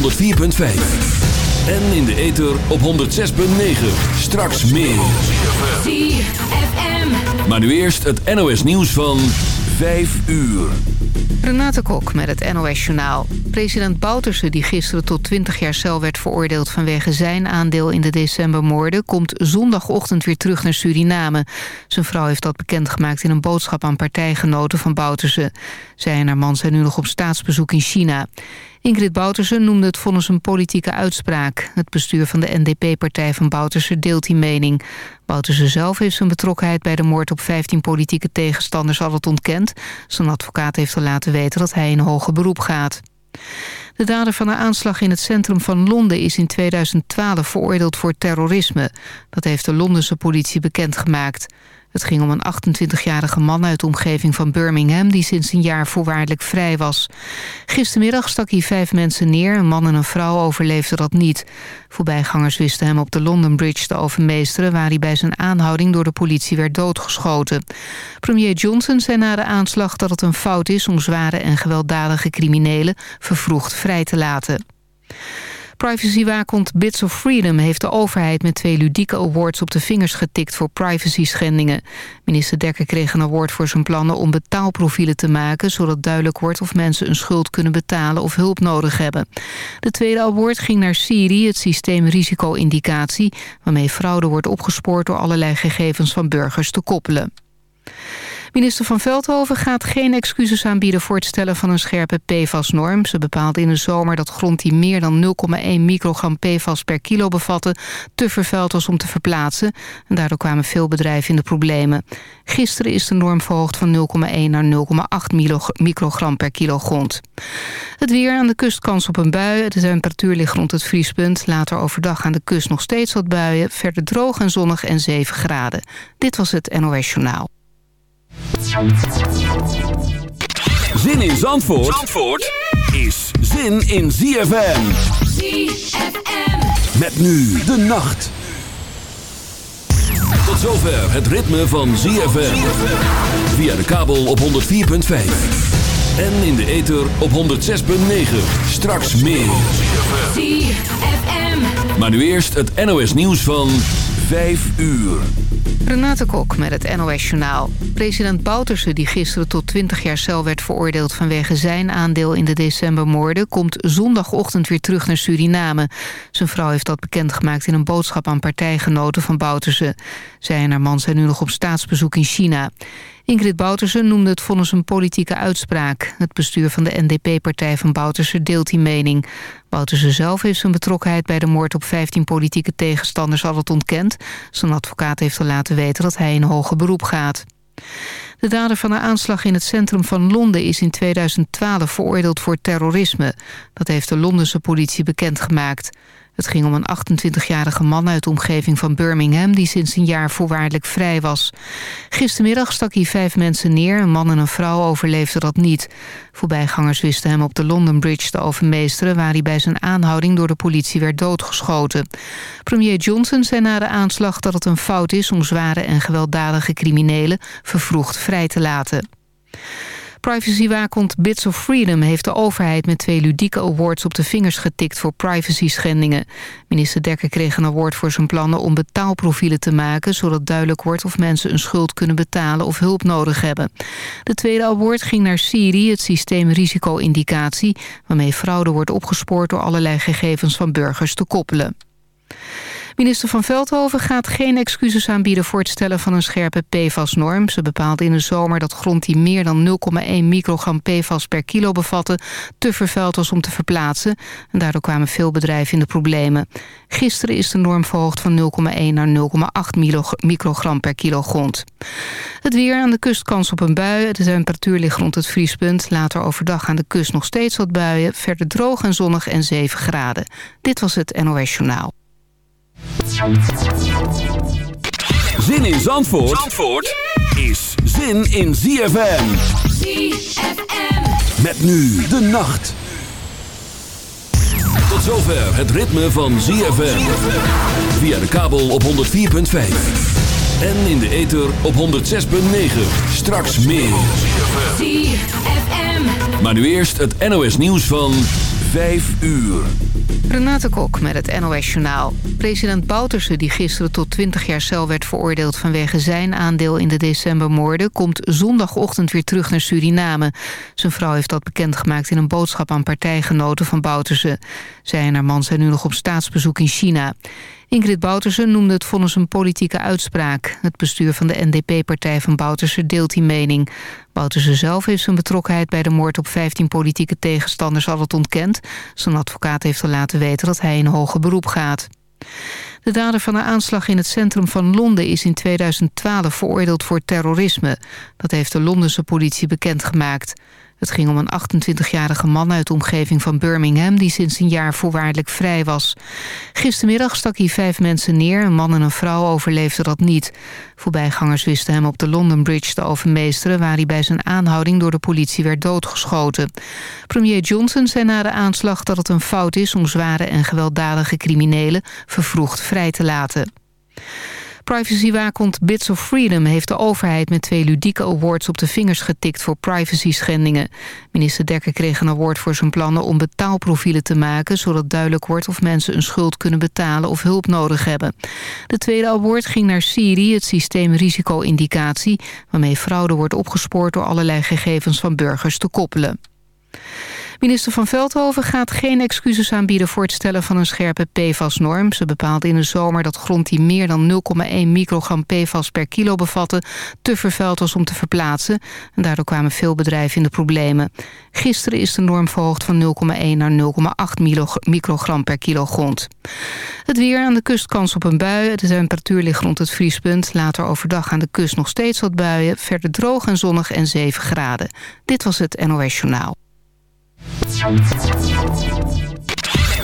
En in de ether op 106.9. Straks meer. ZFM. Maar nu eerst het NOS nieuws van 5 uur. Renate Kok met het NOS Journaal. President Bouterse, die gisteren tot 20 jaar cel werd veroordeeld... vanwege zijn aandeel in de decembermoorden... komt zondagochtend weer terug naar Suriname. Zijn vrouw heeft dat bekendgemaakt in een boodschap aan partijgenoten van Bouterse. Zij en haar man zijn nu nog op staatsbezoek in China. Ingrid Bouterse noemde het vonnis een politieke uitspraak. Het bestuur van de NDP-partij van Bouterse deelt die mening. Bouterse zelf heeft zijn betrokkenheid bij de moord op 15 politieke tegenstanders al het ontkend. Zijn advocaat heeft al laten weten dat hij in hoger beroep gaat. De dader van de aanslag in het centrum van Londen is in 2012 veroordeeld voor terrorisme. Dat heeft de Londense politie bekendgemaakt. Het ging om een 28-jarige man uit de omgeving van Birmingham... die sinds een jaar voorwaardelijk vrij was. Gistermiddag stak hij vijf mensen neer. Een man en een vrouw overleefden dat niet. Voorbijgangers wisten hem op de London Bridge te overmeesteren... waar hij bij zijn aanhouding door de politie werd doodgeschoten. Premier Johnson zei na de aanslag dat het een fout is... om zware en gewelddadige criminelen vervroegd vrij te laten. Privacywaakhond Bits of Freedom heeft de overheid met twee ludieke awards op de vingers getikt voor privacy-schendingen. Minister Dekker kreeg een award voor zijn plannen om betaalprofielen te maken, zodat duidelijk wordt of mensen een schuld kunnen betalen of hulp nodig hebben. De tweede award ging naar Siri, het systeem risico-indicatie, waarmee fraude wordt opgespoord door allerlei gegevens van burgers te koppelen. Minister van Veldhoven gaat geen excuses aanbieden voor het stellen van een scherpe PFAS-norm. Ze bepaalt in de zomer dat grond die meer dan 0,1 microgram PFAS per kilo bevatte... te vervuild was om te verplaatsen. En daardoor kwamen veel bedrijven in de problemen. Gisteren is de norm verhoogd van 0,1 naar 0,8 microgram per kilo grond. Het weer aan de kust kans op een bui. De temperatuur ligt rond het vriespunt. Later overdag aan de kust nog steeds wat buien. Verder droog en zonnig en 7 graden. Dit was het NOS Journaal. Zin in Zandvoort, Zandvoort is zin in ZFM. ZFM. Met nu de nacht. Tot zover het ritme van ZFM. Via de kabel op 104.5. En in de ether op 106.9. Straks meer. ZFM. Maar nu eerst het NOS nieuws van 5 uur. Renate Kok met het NOS Journaal. President Bouterse, die gisteren tot 20 jaar cel werd veroordeeld... vanwege zijn aandeel in de decembermoorden... komt zondagochtend weer terug naar Suriname. Zijn vrouw heeft dat bekendgemaakt in een boodschap aan partijgenoten van Bouterse. Zij en haar man zijn nu nog op staatsbezoek in China. Ingrid Bouterse noemde het vonnis een politieke uitspraak. Het bestuur van de NDP-partij van Bouterse deelt die mening. Bouterse zelf heeft zijn betrokkenheid bij de moord op 15 politieke tegenstanders al het ontkend. Zijn advocaat heeft al laten weten dat hij in hoger beroep gaat. De dader van de aanslag in het centrum van Londen is in 2012 veroordeeld voor terrorisme. Dat heeft de Londense politie bekendgemaakt. Het ging om een 28-jarige man uit de omgeving van Birmingham... die sinds een jaar voorwaardelijk vrij was. Gistermiddag stak hij vijf mensen neer. Een man en een vrouw overleefden dat niet. Voorbijgangers wisten hem op de London Bridge te overmeesteren... waar hij bij zijn aanhouding door de politie werd doodgeschoten. Premier Johnson zei na de aanslag dat het een fout is... om zware en gewelddadige criminelen vervroegd vrij te laten. Privacywaakhond Bits of Freedom heeft de overheid met twee ludieke awards op de vingers getikt voor privacy-schendingen. Minister Dekker kreeg een award voor zijn plannen om betaalprofielen te maken, zodat duidelijk wordt of mensen een schuld kunnen betalen of hulp nodig hebben. De tweede award ging naar Siri, het systeem risico-indicatie, waarmee fraude wordt opgespoord door allerlei gegevens van burgers te koppelen. Minister van Veldhoven gaat geen excuses aanbieden voor het stellen van een scherpe PFAS-norm. Ze bepaalt in de zomer dat grond die meer dan 0,1 microgram PFAS per kilo bevatte... te vervuild was om te verplaatsen. En daardoor kwamen veel bedrijven in de problemen. Gisteren is de norm verhoogd van 0,1 naar 0,8 microgram per kilo grond. Het weer aan de kust kans op een bui. De temperatuur ligt rond het vriespunt. Later overdag aan de kust nog steeds wat buien. Verder droog en zonnig en 7 graden. Dit was het NOS Journaal. Zin in Zandvoort, Zandvoort is zin in ZFM. ZFM. Met nu de nacht. Tot zover het ritme van ZFM. Via de kabel op 104.5. En in de ether op 106.9. Straks meer. ZFM. Maar nu eerst het NOS nieuws van 5 uur. Renate Kok met het NOS Journaal. President Bouterse, die gisteren tot 20 jaar cel werd veroordeeld... vanwege zijn aandeel in de decembermoorden... komt zondagochtend weer terug naar Suriname. Zijn vrouw heeft dat bekendgemaakt in een boodschap aan partijgenoten van Bouterse. Zij en haar man zijn nu nog op staatsbezoek in China. Ingrid Boutersen noemde het vonnis een politieke uitspraak. Het bestuur van de NDP-partij van Boutersen deelt die mening. Boutersen zelf heeft zijn betrokkenheid bij de moord op 15 politieke tegenstanders al het ontkend. Zijn advocaat heeft al laten weten dat hij in hoger beroep gaat. De dader van de aanslag in het centrum van Londen is in 2012 veroordeeld voor terrorisme. Dat heeft de Londense politie bekendgemaakt. Het ging om een 28-jarige man uit de omgeving van Birmingham... die sinds een jaar voorwaardelijk vrij was. Gistermiddag stak hij vijf mensen neer. Een man en een vrouw overleefden dat niet. Voorbijgangers wisten hem op de London Bridge te overmeesteren... waar hij bij zijn aanhouding door de politie werd doodgeschoten. Premier Johnson zei na de aanslag dat het een fout is... om zware en gewelddadige criminelen vervroegd vrij te laten. Privacywaakhond Bits of Freedom heeft de overheid met twee ludieke awards op de vingers getikt voor privacy-schendingen. Minister Dekker kreeg een award voor zijn plannen om betaalprofielen te maken, zodat duidelijk wordt of mensen een schuld kunnen betalen of hulp nodig hebben. De tweede award ging naar Siri, het systeem risico-indicatie, waarmee fraude wordt opgespoord door allerlei gegevens van burgers te koppelen. Minister van Veldhoven gaat geen excuses aanbieden voor het stellen van een scherpe PFAS-norm. Ze bepaalde in de zomer dat grond die meer dan 0,1 microgram PFAS per kilo bevatte... te vervuild was om te verplaatsen. En daardoor kwamen veel bedrijven in de problemen. Gisteren is de norm verhoogd van 0,1 naar 0,8 microgram per kilo grond. Het weer aan de kust kans op een bui. De temperatuur ligt rond het vriespunt. Later overdag aan de kust nog steeds wat buien. Verder droog en zonnig en 7 graden. Dit was het NOS Journaal.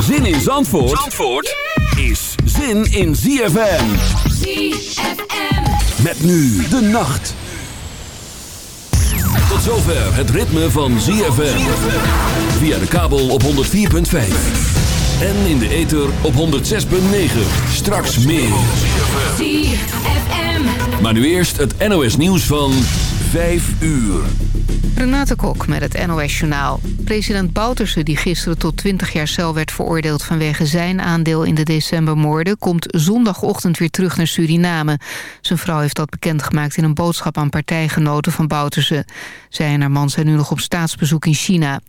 Zin in Zandvoort, Zandvoort is zin in ZFM. ZFM. Met nu de nacht. Tot zover het ritme van ZFM. Via de kabel op 104.5. En in de ether op 106.9. Straks meer. ZFM. Maar nu eerst het NOS nieuws van 5 uur. Renate Kok met het NOS Journaal. President Bouterse, die gisteren tot 20 jaar cel werd veroordeeld... vanwege zijn aandeel in de decembermoorden... komt zondagochtend weer terug naar Suriname. Zijn vrouw heeft dat bekendgemaakt in een boodschap aan partijgenoten van Bouterse. Zij en haar man zijn nu nog op staatsbezoek in China.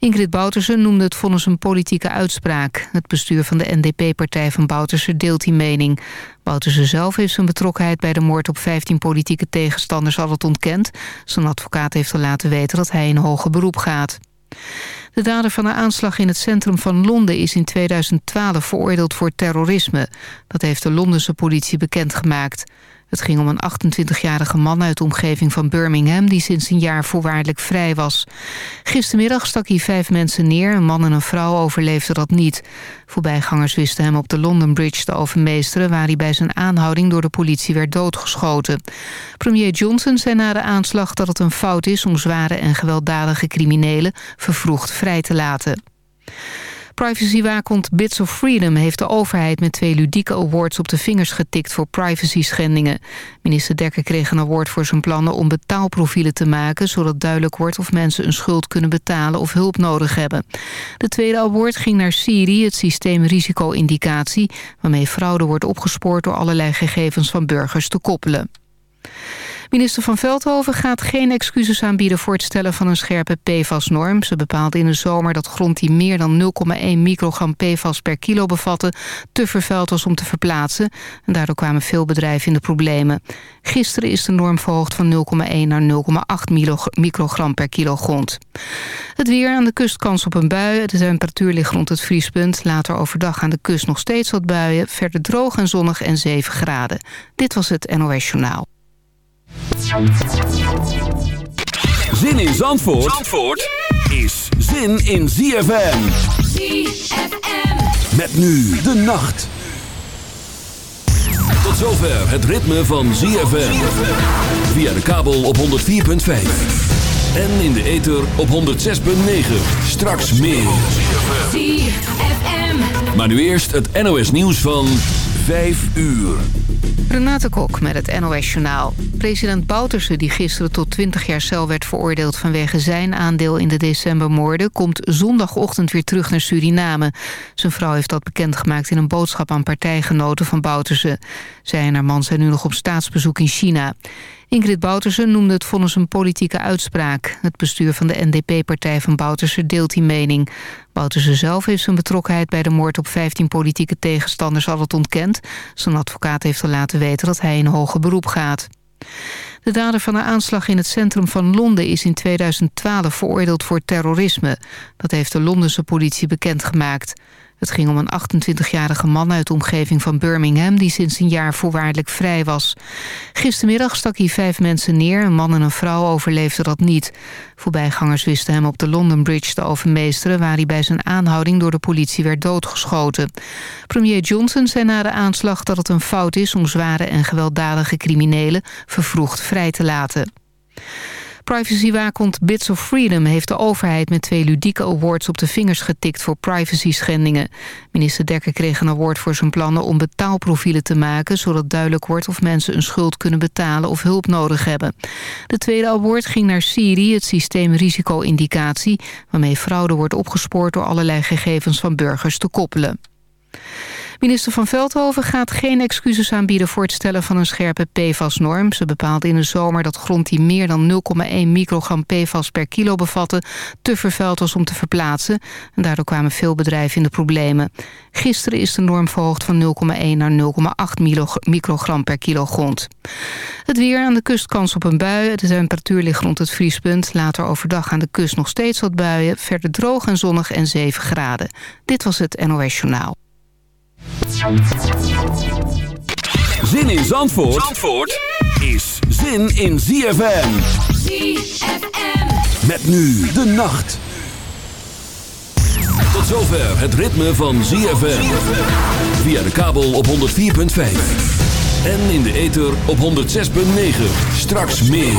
Ingrid Boutersen noemde het vonnis een politieke uitspraak. Het bestuur van de NDP-partij van Bouterse deelt die mening. Bouterse zelf heeft zijn betrokkenheid bij de moord op 15 politieke tegenstanders al het ontkend. Zijn advocaat heeft al laten weten dat hij in hoger beroep gaat. De dader van de aanslag in het centrum van Londen is in 2012 veroordeeld voor terrorisme. Dat heeft de Londense politie bekendgemaakt. Het ging om een 28-jarige man uit de omgeving van Birmingham... die sinds een jaar voorwaardelijk vrij was. Gistermiddag stak hij vijf mensen neer. Een man en een vrouw overleefden dat niet. Voorbijgangers wisten hem op de London Bridge te overmeesteren... waar hij bij zijn aanhouding door de politie werd doodgeschoten. Premier Johnson zei na de aanslag dat het een fout is... om zware en gewelddadige criminelen vervroegd vrij te laten. Privacywaakhond Bits of Freedom heeft de overheid met twee ludieke awards op de vingers getikt voor privacy-schendingen. Minister Dekker kreeg een award voor zijn plannen om betaalprofielen te maken, zodat duidelijk wordt of mensen een schuld kunnen betalen of hulp nodig hebben. De tweede award ging naar Siri, het systeem risico-indicatie, waarmee fraude wordt opgespoord door allerlei gegevens van burgers te koppelen. Minister van Veldhoven gaat geen excuses aanbieden voor het stellen van een scherpe PFAS-norm. Ze bepaalde in de zomer dat grond die meer dan 0,1 microgram PFAS per kilo bevatte... te vervuild was om te verplaatsen. En daardoor kwamen veel bedrijven in de problemen. Gisteren is de norm verhoogd van 0,1 naar 0,8 microgram per kilo grond. Het weer aan de kust kans op een bui. De temperatuur ligt rond het vriespunt. Later overdag aan de kust nog steeds wat buien. Verder droog en zonnig en 7 graden. Dit was het NOS Journaal. Zin in Zandvoort, Zandvoort is zin in ZFM. ZFM. Met nu de nacht. Tot zover het ritme van ZFM. Via de kabel op 104.5. En in de ether op 106.9. Straks meer. ZFM. Maar nu eerst het NOS nieuws van 5 uur. Renate Kok met het NOS Journaal. President Bouterse, die gisteren tot 20 jaar cel werd veroordeeld... vanwege zijn aandeel in de decembermoorden... komt zondagochtend weer terug naar Suriname. Zijn vrouw heeft dat bekendgemaakt in een boodschap aan partijgenoten van Bouterse. Zij en haar man zijn nu nog op staatsbezoek in China. Ingrid Boutersen noemde het vonnis een politieke uitspraak. Het bestuur van de NDP-partij van Boutersen deelt die mening. Boutersen zelf heeft zijn betrokkenheid bij de moord op 15 politieke tegenstanders al het ontkend. Zijn advocaat heeft al laten weten dat hij in hoger beroep gaat. De dader van de aanslag in het centrum van Londen is in 2012 veroordeeld voor terrorisme. Dat heeft de Londense politie bekendgemaakt. Het ging om een 28-jarige man uit de omgeving van Birmingham... die sinds een jaar voorwaardelijk vrij was. Gistermiddag stak hij vijf mensen neer. Een man en een vrouw overleefden dat niet. Voorbijgangers wisten hem op de London Bridge te overmeesteren... waar hij bij zijn aanhouding door de politie werd doodgeschoten. Premier Johnson zei na de aanslag dat het een fout is... om zware en gewelddadige criminelen vervroegd vrij te laten. Privacywaakhond Bits of Freedom heeft de overheid met twee ludieke awards op de vingers getikt voor privacy-schendingen. Minister Dekker kreeg een award voor zijn plannen om betaalprofielen te maken, zodat duidelijk wordt of mensen een schuld kunnen betalen of hulp nodig hebben. De tweede award ging naar Siri, het systeem risico-indicatie, waarmee fraude wordt opgespoord door allerlei gegevens van burgers te koppelen. Minister van Veldhoven gaat geen excuses aanbieden voor het stellen van een scherpe PFAS-norm. Ze bepaalde in de zomer dat grond die meer dan 0,1 microgram PFAS per kilo bevatte... te vervuild was om te verplaatsen. En daardoor kwamen veel bedrijven in de problemen. Gisteren is de norm verhoogd van 0,1 naar 0,8 microgram per kilo grond. Het weer aan de kust kans op een bui. De temperatuur ligt rond het vriespunt. Later overdag aan de kust nog steeds wat buien. Verder droog en zonnig en 7 graden. Dit was het NOS Journaal. Zin in Zandvoort, Zandvoort is zin in ZFM. ZFM. Met nu de nacht. Tot zover het ritme van ZFM. Via de kabel op 104.5. En in de ether op 106.9. Straks meer.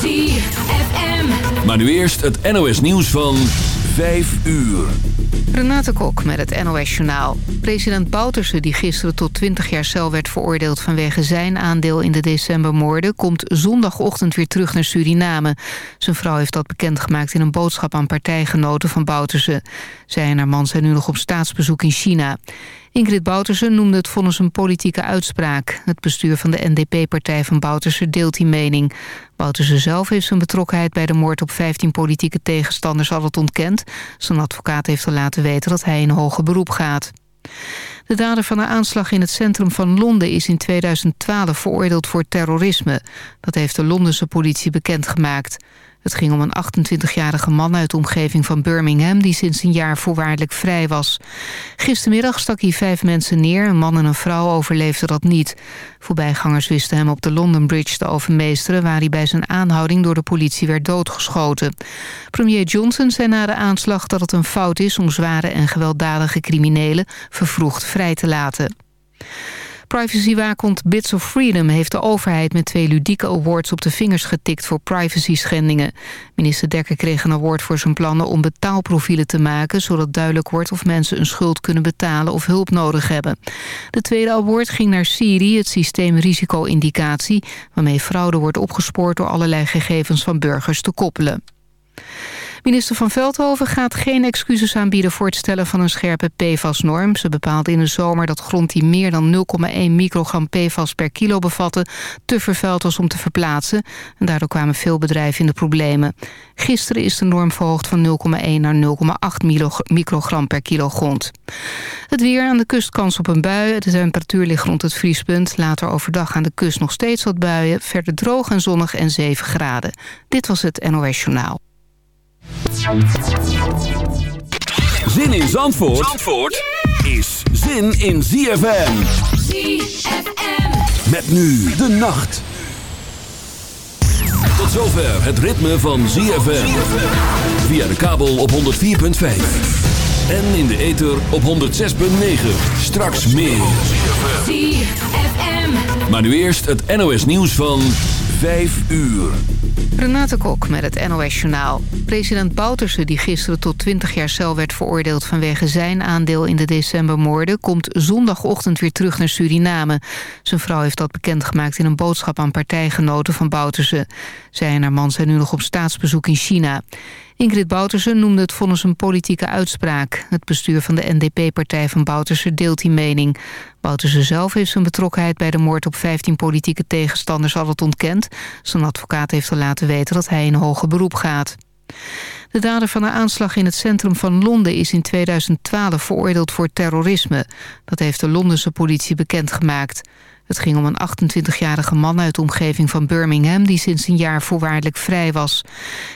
ZFM. Maar nu eerst het NOS nieuws van 5 uur. Renate Kok met het NOS Journaal. President Bouterse, die gisteren tot 20 jaar cel werd veroordeeld... vanwege zijn aandeel in de decembermoorden... komt zondagochtend weer terug naar Suriname. Zijn vrouw heeft dat bekendgemaakt in een boodschap aan partijgenoten van Bouterse. Zij en haar man zijn nu nog op staatsbezoek in China. Ingrid Bouterse noemde het vonnis een politieke uitspraak. Het bestuur van de NDP-partij van Bouterse deelt die mening. Bouterse zelf heeft zijn betrokkenheid bij de moord op 15 politieke tegenstanders al het ontkend. Zijn advocaat heeft al laten weten dat hij in hoger beroep gaat. De dader van de aanslag in het centrum van Londen is in 2012 veroordeeld voor terrorisme. Dat heeft de Londense politie bekendgemaakt. Het ging om een 28-jarige man uit de omgeving van Birmingham... die sinds een jaar voorwaardelijk vrij was. Gistermiddag stak hij vijf mensen neer. Een man en een vrouw overleefden dat niet. Voorbijgangers wisten hem op de London Bridge te overmeesteren... waar hij bij zijn aanhouding door de politie werd doodgeschoten. Premier Johnson zei na de aanslag dat het een fout is... om zware en gewelddadige criminelen vervroegd vrij te laten. Privacywaakhond Bits of Freedom heeft de overheid met twee ludieke awards op de vingers getikt voor privacy-schendingen. Minister Dekker kreeg een award voor zijn plannen om betaalprofielen te maken, zodat duidelijk wordt of mensen een schuld kunnen betalen of hulp nodig hebben. De tweede award ging naar Siri, het systeem risico-indicatie, waarmee fraude wordt opgespoord door allerlei gegevens van burgers te koppelen. Minister van Veldhoven gaat geen excuses aanbieden voor het stellen van een scherpe PFAS-norm. Ze bepaalde in de zomer dat grond die meer dan 0,1 microgram PFAS per kilo bevatte... te vervuild was om te verplaatsen. En daardoor kwamen veel bedrijven in de problemen. Gisteren is de norm verhoogd van 0,1 naar 0,8 microgram per kilo grond. Het weer aan de kust kans op een bui. De temperatuur ligt rond het vriespunt. Later overdag aan de kust nog steeds wat buien. Verder droog en zonnig en 7 graden. Dit was het NOS Journaal. Zin in Zandvoort, Zandvoort is zin in ZFM. ZFM. Met nu de nacht. Tot zover het ritme van ZFM. Via de kabel op 104.5. En in de ether op 106.9. Straks meer. Maar nu eerst het NOS nieuws van 5 uur. Renate Kok met het NOS Journaal. President Bouterse, die gisteren tot 20 jaar cel werd veroordeeld... vanwege zijn aandeel in de decembermoorden... komt zondagochtend weer terug naar Suriname. Zijn vrouw heeft dat bekendgemaakt in een boodschap aan partijgenoten van Bouterse. Zij en haar man zijn nu nog op staatsbezoek in China. Ingrid Bouterse noemde het vonnis een politieke uitspraak. Het bestuur van de NDP-partij van Bouterse deelt die mening. Bouterse zelf heeft zijn betrokkenheid bij de moord op 15 politieke tegenstanders al het ontkend. Zijn advocaat heeft al laten weten dat hij in hoger beroep gaat. De dader van de aanslag in het centrum van Londen is in 2012 veroordeeld voor terrorisme. Dat heeft de Londense politie bekendgemaakt. Het ging om een 28-jarige man uit de omgeving van Birmingham... die sinds een jaar voorwaardelijk vrij was.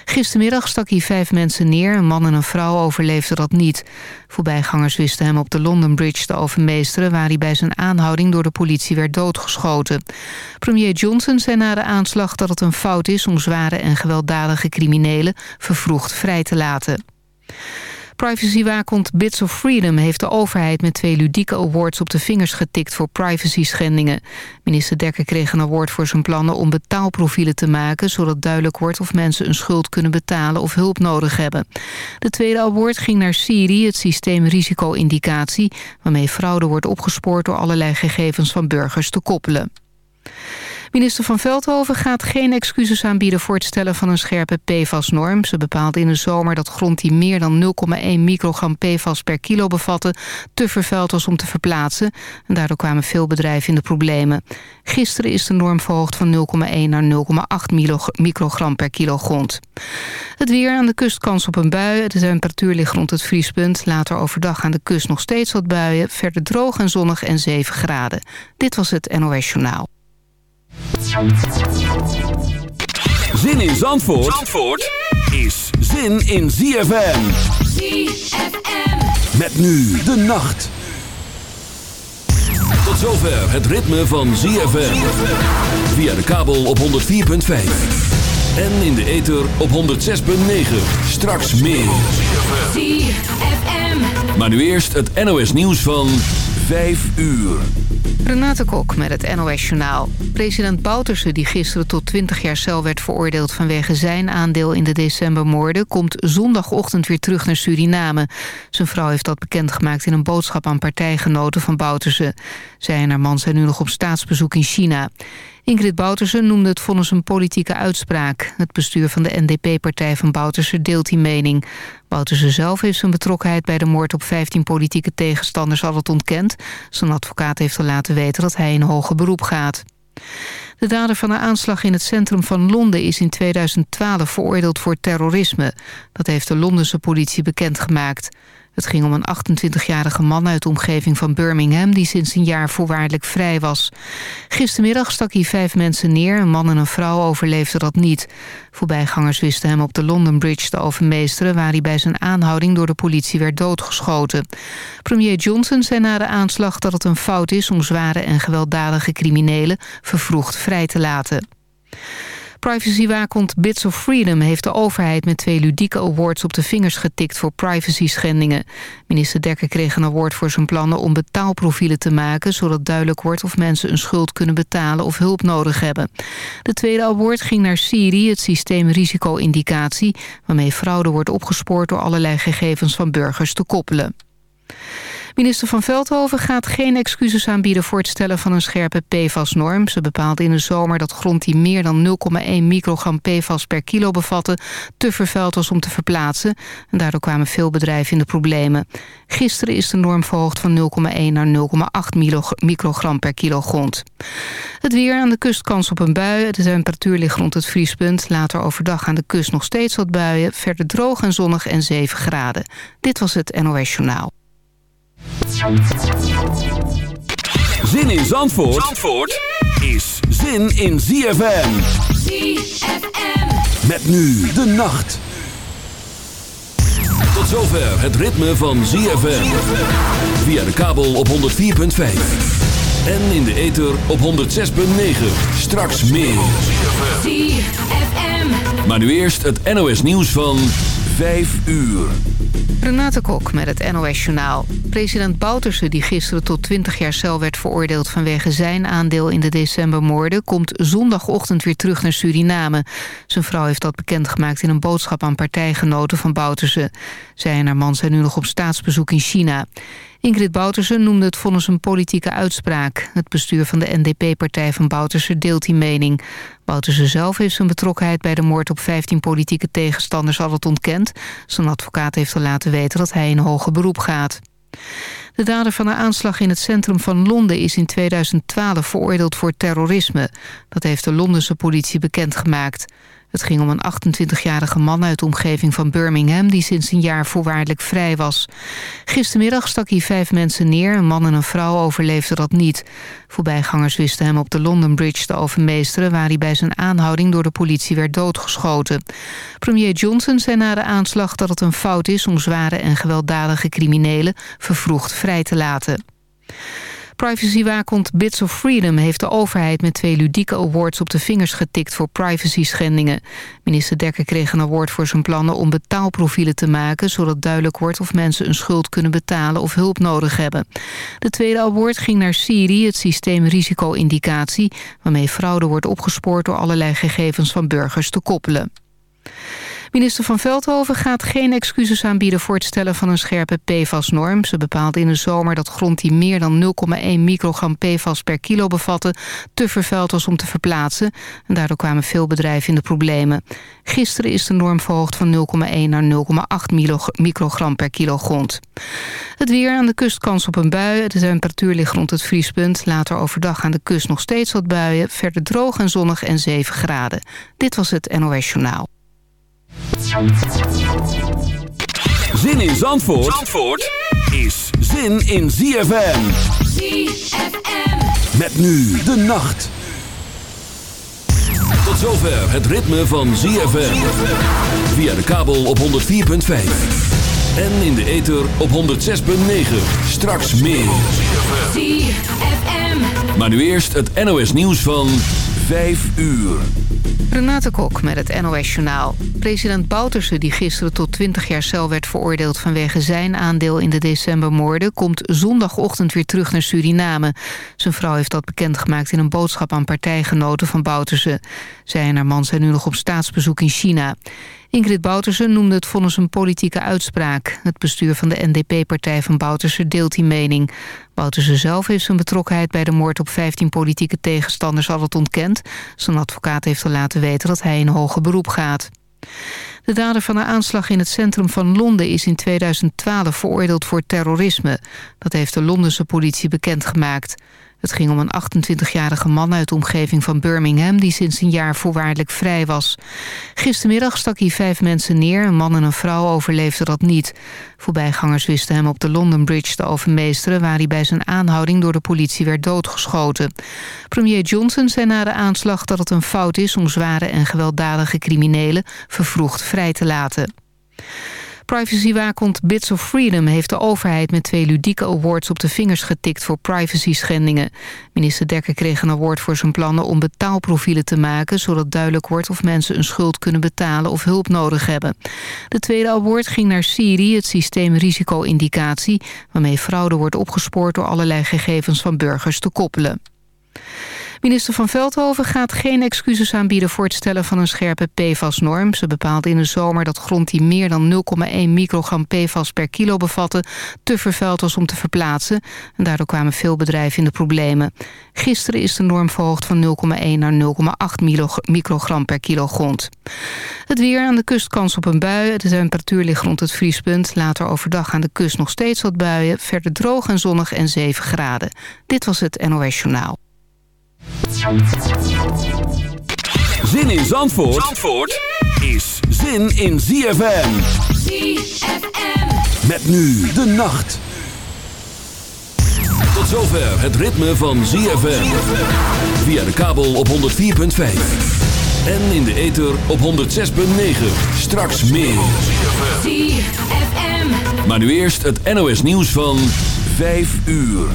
Gistermiddag stak hij vijf mensen neer. Een man en een vrouw overleefden dat niet. Voorbijgangers wisten hem op de London Bridge te overmeesteren... waar hij bij zijn aanhouding door de politie werd doodgeschoten. Premier Johnson zei na de aanslag dat het een fout is... om zware en gewelddadige criminelen vervroegd vrij te laten. Privacywaakhond Bits of Freedom heeft de overheid met twee ludieke awards op de vingers getikt voor privacy-schendingen. Minister Dekker kreeg een award voor zijn plannen om betaalprofielen te maken, zodat duidelijk wordt of mensen een schuld kunnen betalen of hulp nodig hebben. De tweede award ging naar Siri, het systeem risico-indicatie, waarmee fraude wordt opgespoord door allerlei gegevens van burgers te koppelen. Minister van Veldhoven gaat geen excuses aanbieden voor het stellen van een scherpe PFAS-norm. Ze bepaalt in de zomer dat grond die meer dan 0,1 microgram PFAS per kilo bevatte... te vervuild was om te verplaatsen. En daardoor kwamen veel bedrijven in de problemen. Gisteren is de norm verhoogd van 0,1 naar 0,8 microgram per kilo grond. Het weer aan de kust kans op een bui. De temperatuur ligt rond het vriespunt. Later overdag aan de kust nog steeds wat buien. Verder droog en zonnig en 7 graden. Dit was het NOS Journaal. Zin in Zandvoort, Zandvoort is zin in ZFM. ZFM. Met nu de nacht. Tot zover het ritme van ZFM. Via de kabel op 104.5. En in de ether op 106.9. Straks meer. ZFM. Maar nu eerst het NOS nieuws van 5 uur. Renate Kok met het NOS Journaal. President Bouterse, die gisteren tot 20 jaar cel werd veroordeeld... vanwege zijn aandeel in de decembermoorden... komt zondagochtend weer terug naar Suriname. Zijn vrouw heeft dat bekendgemaakt in een boodschap aan partijgenoten van Bouterse. Zij en haar man zijn nu nog op staatsbezoek in China. Ingrid Bouterse noemde het vonnis een politieke uitspraak. Het bestuur van de NDP-partij van Bouterse deelt die mening. Bouterse zelf heeft zijn betrokkenheid bij de moord op 15 politieke tegenstanders al het ontkend. Zijn advocaat heeft al laten weten dat hij in hoger beroep gaat. De dader van de aanslag in het centrum van Londen is in 2012 veroordeeld voor terrorisme. Dat heeft de Londense politie bekendgemaakt. Het ging om een 28-jarige man uit de omgeving van Birmingham... die sinds een jaar voorwaardelijk vrij was. Gistermiddag stak hij vijf mensen neer. Een man en een vrouw overleefden dat niet. Voorbijgangers wisten hem op de London Bridge te overmeesteren... waar hij bij zijn aanhouding door de politie werd doodgeschoten. Premier Johnson zei na de aanslag dat het een fout is... om zware en gewelddadige criminelen vervroegd vrij te laten. Privacywaakhond Bits of Freedom heeft de overheid met twee ludieke awards op de vingers getikt voor privacy-schendingen. Minister Dekker kreeg een award voor zijn plannen om betaalprofielen te maken, zodat duidelijk wordt of mensen een schuld kunnen betalen of hulp nodig hebben. De tweede award ging naar Siri, het systeem risico-indicatie, waarmee fraude wordt opgespoord door allerlei gegevens van burgers te koppelen. Minister van Veldhoven gaat geen excuses aanbieden voor het stellen van een scherpe PFAS-norm. Ze bepaalt in de zomer dat grond die meer dan 0,1 microgram PFAS per kilo bevatte... te vervuild was om te verplaatsen. En daardoor kwamen veel bedrijven in de problemen. Gisteren is de norm verhoogd van 0,1 naar 0,8 microgram per kilo grond. Het weer aan de kust kans op een bui. De temperatuur ligt rond het vriespunt. Later overdag aan de kust nog steeds wat buien. Verder droog en zonnig en 7 graden. Dit was het NOS Journaal. Zin in Zandvoort, Zandvoort is zin in ZFM. ZFM. Met nu de nacht. Tot zover het ritme van ZFM. Via de kabel op 104.5. En in de ether op 106.9. Straks meer. ZFM. Maar nu eerst het NOS nieuws van 5 uur. Renate Kok met het NOS Journaal. President Bouterse, die gisteren tot 20 jaar cel werd veroordeeld... vanwege zijn aandeel in de decembermoorden... komt zondagochtend weer terug naar Suriname. Zijn vrouw heeft dat bekendgemaakt in een boodschap aan partijgenoten van Bouterse. Zij en haar man zijn nu nog op staatsbezoek in China. Ingrid Bouterse noemde het vonnis een politieke uitspraak. Het bestuur van de NDP-partij van Bouterse deelt die mening. Bouterse zelf heeft zijn betrokkenheid bij de moord op 15 politieke tegenstanders al het ontkend. Zijn advocaat heeft al laten weten dat hij in hoger beroep gaat. De dader van de aanslag in het centrum van Londen is in 2012 veroordeeld voor terrorisme. Dat heeft de Londense politie bekendgemaakt. Het ging om een 28-jarige man uit de omgeving van Birmingham... die sinds een jaar voorwaardelijk vrij was. Gistermiddag stak hij vijf mensen neer. Een man en een vrouw overleefden dat niet. Voorbijgangers wisten hem op de London Bridge te overmeesteren... waar hij bij zijn aanhouding door de politie werd doodgeschoten. Premier Johnson zei na de aanslag dat het een fout is... om zware en gewelddadige criminelen vervroegd vrij te laten. Privacywaakhond Bits of Freedom heeft de overheid met twee ludieke awards op de vingers getikt voor privacy-schendingen. Minister Dekker kreeg een award voor zijn plannen om betaalprofielen te maken, zodat duidelijk wordt of mensen een schuld kunnen betalen of hulp nodig hebben. De tweede award ging naar Siri, het systeem risico-indicatie, waarmee fraude wordt opgespoord door allerlei gegevens van burgers te koppelen. Minister van Veldhoven gaat geen excuses aanbieden voor het stellen van een scherpe PFAS-norm. Ze bepaalt in de zomer dat grond die meer dan 0,1 microgram PFAS per kilo bevatte... te vervuild was om te verplaatsen. En daardoor kwamen veel bedrijven in de problemen. Gisteren is de norm verhoogd van 0,1 naar 0,8 microgram per kilo grond. Het weer aan de kust kans op een bui. De temperatuur ligt rond het vriespunt. Later overdag aan de kust nog steeds wat buien. Verder droog en zonnig en 7 graden. Dit was het NOS Journaal. Zin in Zandvoort, Zandvoort is zin in ZFM. ZFM. Met nu de nacht. Tot zover het ritme van ZFM. Via de kabel op 104.5. En in de ether op 106.9. Straks meer. ZFM. Maar nu eerst het NOS nieuws van 5 uur. Renate Kok met het NOS Journaal. President Bouterse, die gisteren tot 20 jaar cel werd veroordeeld... vanwege zijn aandeel in de decembermoorden... komt zondagochtend weer terug naar Suriname. Zijn vrouw heeft dat bekendgemaakt in een boodschap aan partijgenoten van Bouterse. Zij en haar man zijn nu nog op staatsbezoek in China. Ingrid Bouterse noemde het vonnis een politieke uitspraak. Het bestuur van de NDP-partij van Bouterse deelt die mening. Bouterse zelf heeft zijn betrokkenheid bij de moord op 15 politieke tegenstanders al het ontkend. Zijn advocaat heeft al laten weten dat hij in hoger beroep gaat. De dader van de aanslag in het centrum van Londen is in 2012 veroordeeld voor terrorisme. Dat heeft de Londense politie bekendgemaakt. Het ging om een 28-jarige man uit de omgeving van Birmingham... die sinds een jaar voorwaardelijk vrij was. Gistermiddag stak hij vijf mensen neer. Een man en een vrouw overleefden dat niet. Voorbijgangers wisten hem op de London Bridge te overmeesteren... waar hij bij zijn aanhouding door de politie werd doodgeschoten. Premier Johnson zei na de aanslag dat het een fout is... om zware en gewelddadige criminelen vervroegd vrij te laten. Privacywaakhond Bits of Freedom heeft de overheid met twee ludieke awards op de vingers getikt voor privacy-schendingen. Minister Dekker kreeg een award voor zijn plannen om betaalprofielen te maken, zodat duidelijk wordt of mensen een schuld kunnen betalen of hulp nodig hebben. De tweede award ging naar Siri, het systeem risico-indicatie, waarmee fraude wordt opgespoord door allerlei gegevens van burgers te koppelen. Minister van Veldhoven gaat geen excuses aanbieden voor het stellen van een scherpe PFAS-norm. Ze bepaalt in de zomer dat grond die meer dan 0,1 microgram PFAS per kilo bevatte... te vervuild was om te verplaatsen. En daardoor kwamen veel bedrijven in de problemen. Gisteren is de norm verhoogd van 0,1 naar 0,8 microgram per kilo grond. Het weer aan de kust kans op een bui. De temperatuur ligt rond het vriespunt. Later overdag aan de kust nog steeds wat buien. Verder droog en zonnig en 7 graden. Dit was het NOS Journaal. Zin in Zandvoort, Zandvoort is zin in ZFM. ZFM. Met nu de nacht. Tot zover het ritme van ZFM. Via de kabel op 104.5. En in de ether op 106.9. Straks meer. ZFM. Maar nu eerst het NOS nieuws van 5 uur.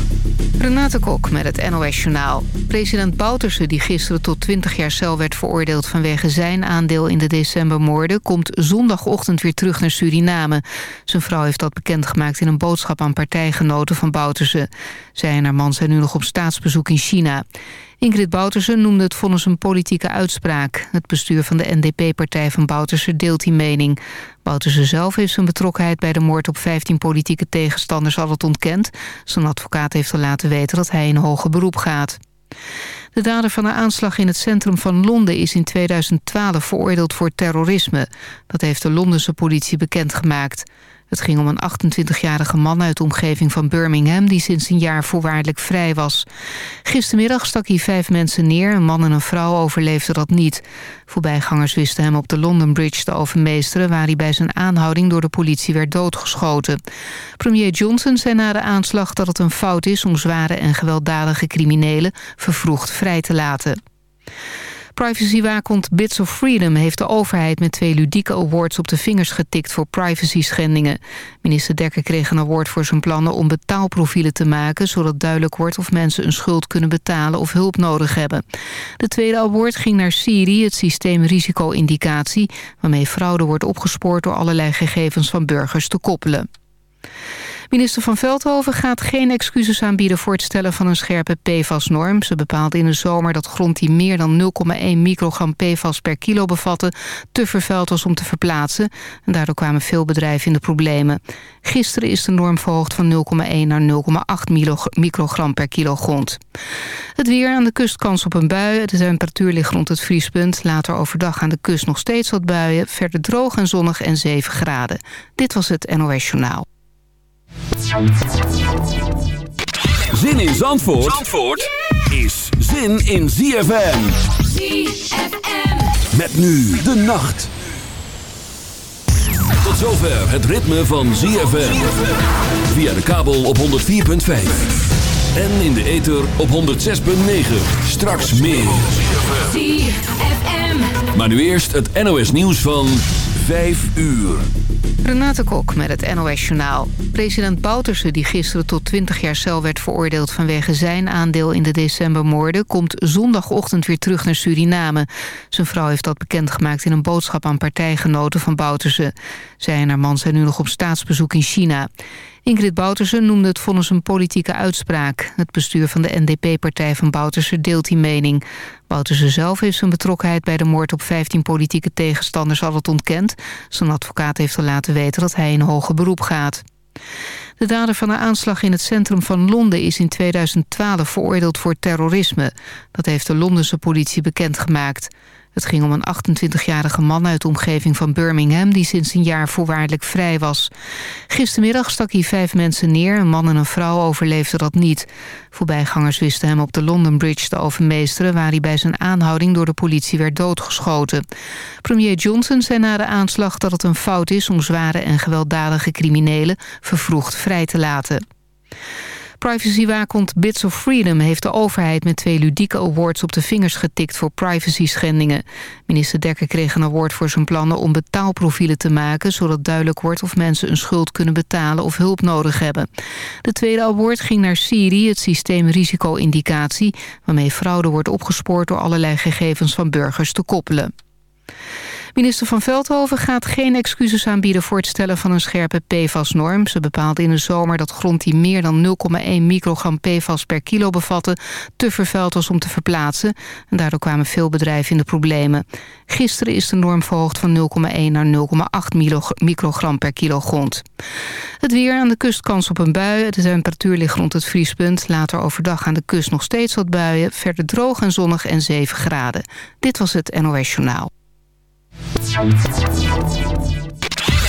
Renate Kok met het NOS Journaal. President Bouterse, die gisteren tot 20 jaar cel werd veroordeeld... vanwege zijn aandeel in de decembermoorden... komt zondagochtend weer terug naar Suriname. Zijn vrouw heeft dat bekendgemaakt in een boodschap aan partijgenoten van Bouterse. Zij en haar man zijn nu nog op staatsbezoek in China. Ingrid Bouterse noemde het vonnis een politieke uitspraak. Het bestuur van de NDP-partij van Bouterse deelt die mening. Bouterse zelf heeft zijn betrokkenheid bij de moord op 15 politieke tegenstanders altijd ontkend. Zijn advocaat heeft al laten weten dat hij in hoger beroep gaat. De dader van de aanslag in het centrum van Londen is in 2012 veroordeeld voor terrorisme. Dat heeft de Londense politie bekendgemaakt. Het ging om een 28-jarige man uit de omgeving van Birmingham... die sinds een jaar voorwaardelijk vrij was. Gistermiddag stak hij vijf mensen neer. Een man en een vrouw overleefden dat niet. Voorbijgangers wisten hem op de London Bridge te overmeesteren... waar hij bij zijn aanhouding door de politie werd doodgeschoten. Premier Johnson zei na de aanslag dat het een fout is... om zware en gewelddadige criminelen vervroegd vrij te laten. Privacywaakhond Bits of Freedom heeft de overheid met twee ludieke awards op de vingers getikt voor privacy-schendingen. Minister Dekker kreeg een award voor zijn plannen om betaalprofielen te maken, zodat duidelijk wordt of mensen een schuld kunnen betalen of hulp nodig hebben. De tweede award ging naar Siri, het systeem risico-indicatie, waarmee fraude wordt opgespoord door allerlei gegevens van burgers te koppelen. Minister van Veldhoven gaat geen excuses aanbieden voor het stellen van een scherpe PFAS-norm. Ze bepaalde in de zomer dat grond die meer dan 0,1 microgram PFAS per kilo bevatte... te vervuild was om te verplaatsen. En daardoor kwamen veel bedrijven in de problemen. Gisteren is de norm verhoogd van 0,1 naar 0,8 microgram per kilo grond. Het weer aan de kust kans op een bui. De temperatuur ligt rond het vriespunt. Later overdag aan de kust nog steeds wat buien. Verder droog en zonnig en 7 graden. Dit was het NOS Journaal. Zin in Zandvoort, Zandvoort is zin in ZFM. ZFM. Met nu de nacht. Tot zover het ritme van ZFM. Via de kabel op 104.5. En in de ether op 106.9. Straks meer. ZFM. Maar nu eerst het NOS nieuws van 5 uur. Renate Kok met het NOS Journaal. President Bouterse, die gisteren tot 20 jaar cel werd veroordeeld... vanwege zijn aandeel in de decembermoorden... komt zondagochtend weer terug naar Suriname. Zijn vrouw heeft dat bekendgemaakt in een boodschap aan partijgenoten van Bouterse. Zij en haar man zijn nu nog op staatsbezoek in China. Ingrid Bouterse noemde het vonnis een politieke uitspraak. Het bestuur van de NDP-partij van Bouterse deelt die mening. Bouterse zelf heeft zijn betrokkenheid bij de moord op 15 politieke tegenstanders altijd ontkend. Zijn advocaat heeft al laten weten dat hij in hoger beroep gaat. De dader van de aanslag in het centrum van Londen is in 2012 veroordeeld voor terrorisme. Dat heeft de Londense politie bekendgemaakt. Het ging om een 28-jarige man uit de omgeving van Birmingham... die sinds een jaar voorwaardelijk vrij was. Gistermiddag stak hij vijf mensen neer. Een man en een vrouw overleefden dat niet. Voorbijgangers wisten hem op de London Bridge te overmeesteren... waar hij bij zijn aanhouding door de politie werd doodgeschoten. Premier Johnson zei na de aanslag dat het een fout is... om zware en gewelddadige criminelen vervroegd vrij te laten. Privacywaakhond Bits of Freedom heeft de overheid met twee ludieke awards op de vingers getikt voor privacy-schendingen. Minister Dekker kreeg een award voor zijn plannen om betaalprofielen te maken, zodat duidelijk wordt of mensen een schuld kunnen betalen of hulp nodig hebben. De tweede award ging naar Siri, het systeem risico-indicatie, waarmee fraude wordt opgespoord door allerlei gegevens van burgers te koppelen. Minister van Veldhoven gaat geen excuses aanbieden voor het stellen van een scherpe PFAS-norm. Ze bepaalde in de zomer dat grond die meer dan 0,1 microgram PFAS per kilo bevatte... te vervuild was om te verplaatsen. En daardoor kwamen veel bedrijven in de problemen. Gisteren is de norm verhoogd van 0,1 naar 0,8 microgram per kilo grond. Het weer aan de kust kans op een bui. De temperatuur ligt rond het vriespunt. Later overdag aan de kust nog steeds wat buien. Verder droog en zonnig en 7 graden. Dit was het NOS Journaal.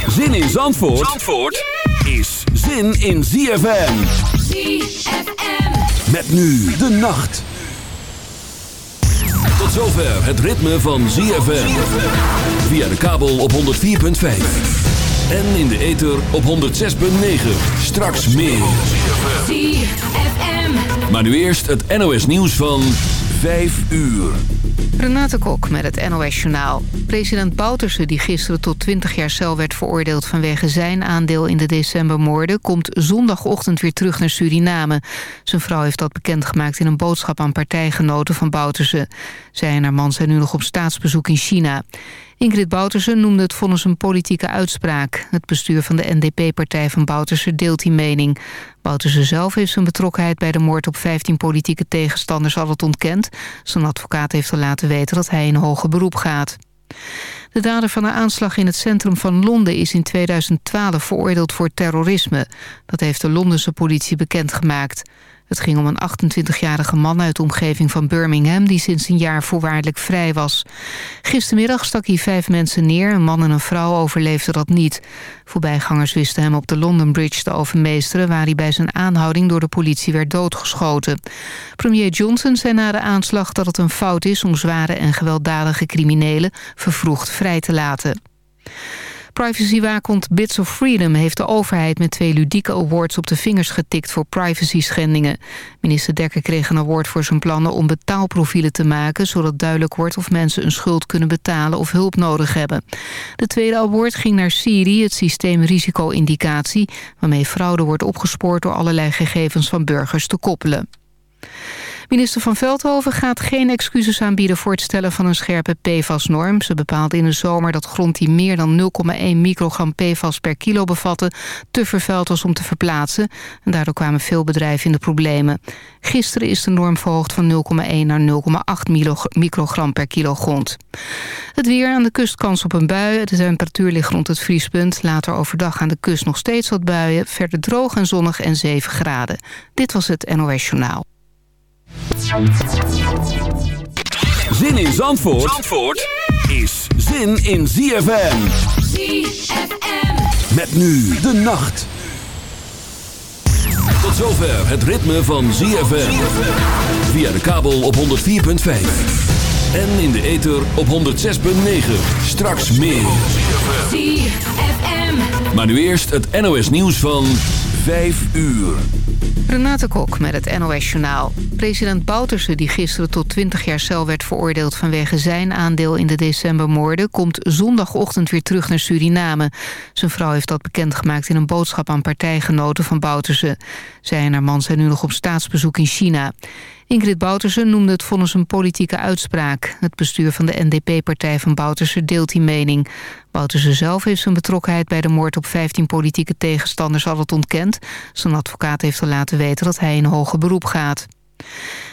Zin in Zandvoort, Zandvoort is zin in ZFM. ZFM. Met nu de nacht. Tot zover het ritme van ZFM. Via de kabel op 104.5. En in de ether op 106.9. Straks meer. ZFM. Maar nu eerst het NOS nieuws van 5 uur. Renate Kok met het NOS Journaal. President Bouterse, die gisteren tot 20 jaar cel werd veroordeeld... vanwege zijn aandeel in de decembermoorden... komt zondagochtend weer terug naar Suriname. Zijn vrouw heeft dat bekendgemaakt in een boodschap aan partijgenoten van Bouterse. Zij en haar man zijn nu nog op staatsbezoek in China. Ingrid Boutersen noemde het vonnis een politieke uitspraak. Het bestuur van de NDP-partij van Boutersen deelt die mening. Boutersen zelf heeft zijn betrokkenheid bij de moord op 15 politieke tegenstanders altijd ontkend. Zijn advocaat heeft al laten weten dat hij in hoger beroep gaat. De dader van de aanslag in het centrum van Londen is in 2012 veroordeeld voor terrorisme. Dat heeft de Londense politie bekendgemaakt. Het ging om een 28-jarige man uit de omgeving van Birmingham... die sinds een jaar voorwaardelijk vrij was. Gistermiddag stak hij vijf mensen neer. Een man en een vrouw overleefden dat niet. Voorbijgangers wisten hem op de London Bridge te overmeesteren... waar hij bij zijn aanhouding door de politie werd doodgeschoten. Premier Johnson zei na de aanslag dat het een fout is... om zware en gewelddadige criminelen vervroegd vrij te laten. Privacywaakhond Bits of Freedom heeft de overheid met twee ludieke awards op de vingers getikt voor privacy-schendingen. Minister Dekker kreeg een award voor zijn plannen om betaalprofielen te maken, zodat duidelijk wordt of mensen een schuld kunnen betalen of hulp nodig hebben. De tweede award ging naar Siri, het systeem risico-indicatie, waarmee fraude wordt opgespoord door allerlei gegevens van burgers te koppelen. Minister van Veldhoven gaat geen excuses aanbieden voor het stellen van een scherpe PFAS-norm. Ze bepaalde in de zomer dat grond die meer dan 0,1 microgram PFAS per kilo bevatte... te vervuild was om te verplaatsen. En daardoor kwamen veel bedrijven in de problemen. Gisteren is de norm verhoogd van 0,1 naar 0,8 microgram per kilo grond. Het weer aan de kust kans op een bui. De temperatuur ligt rond het vriespunt. Later overdag aan de kust nog steeds wat buien. Verder droog en zonnig en 7 graden. Dit was het NOS Journaal. Zin in Zandvoort, Zandvoort is zin in ZFM. ZFM. Met nu de nacht. Tot zover het ritme van ZFM. Via de kabel op 104.5. En in de ether op 106.9. Straks meer. ZFM. Maar nu eerst het NOS nieuws van 5 uur. Renate Kok met het NOS Journaal. President Bouterse, die gisteren tot 20 jaar cel werd veroordeeld... vanwege zijn aandeel in de decembermoorden... komt zondagochtend weer terug naar Suriname. Zijn vrouw heeft dat bekendgemaakt in een boodschap aan partijgenoten van Bouterse. Zij en haar man zijn nu nog op staatsbezoek in China. Ingrid Boutersen noemde het vonnis een politieke uitspraak. Het bestuur van de NDP-partij van Bouterse deelt die mening. Bouterse zelf heeft zijn betrokkenheid bij de moord op 15 politieke tegenstanders altijd ontkend. Zijn advocaat heeft al laten weten dat hij in hoger beroep gaat.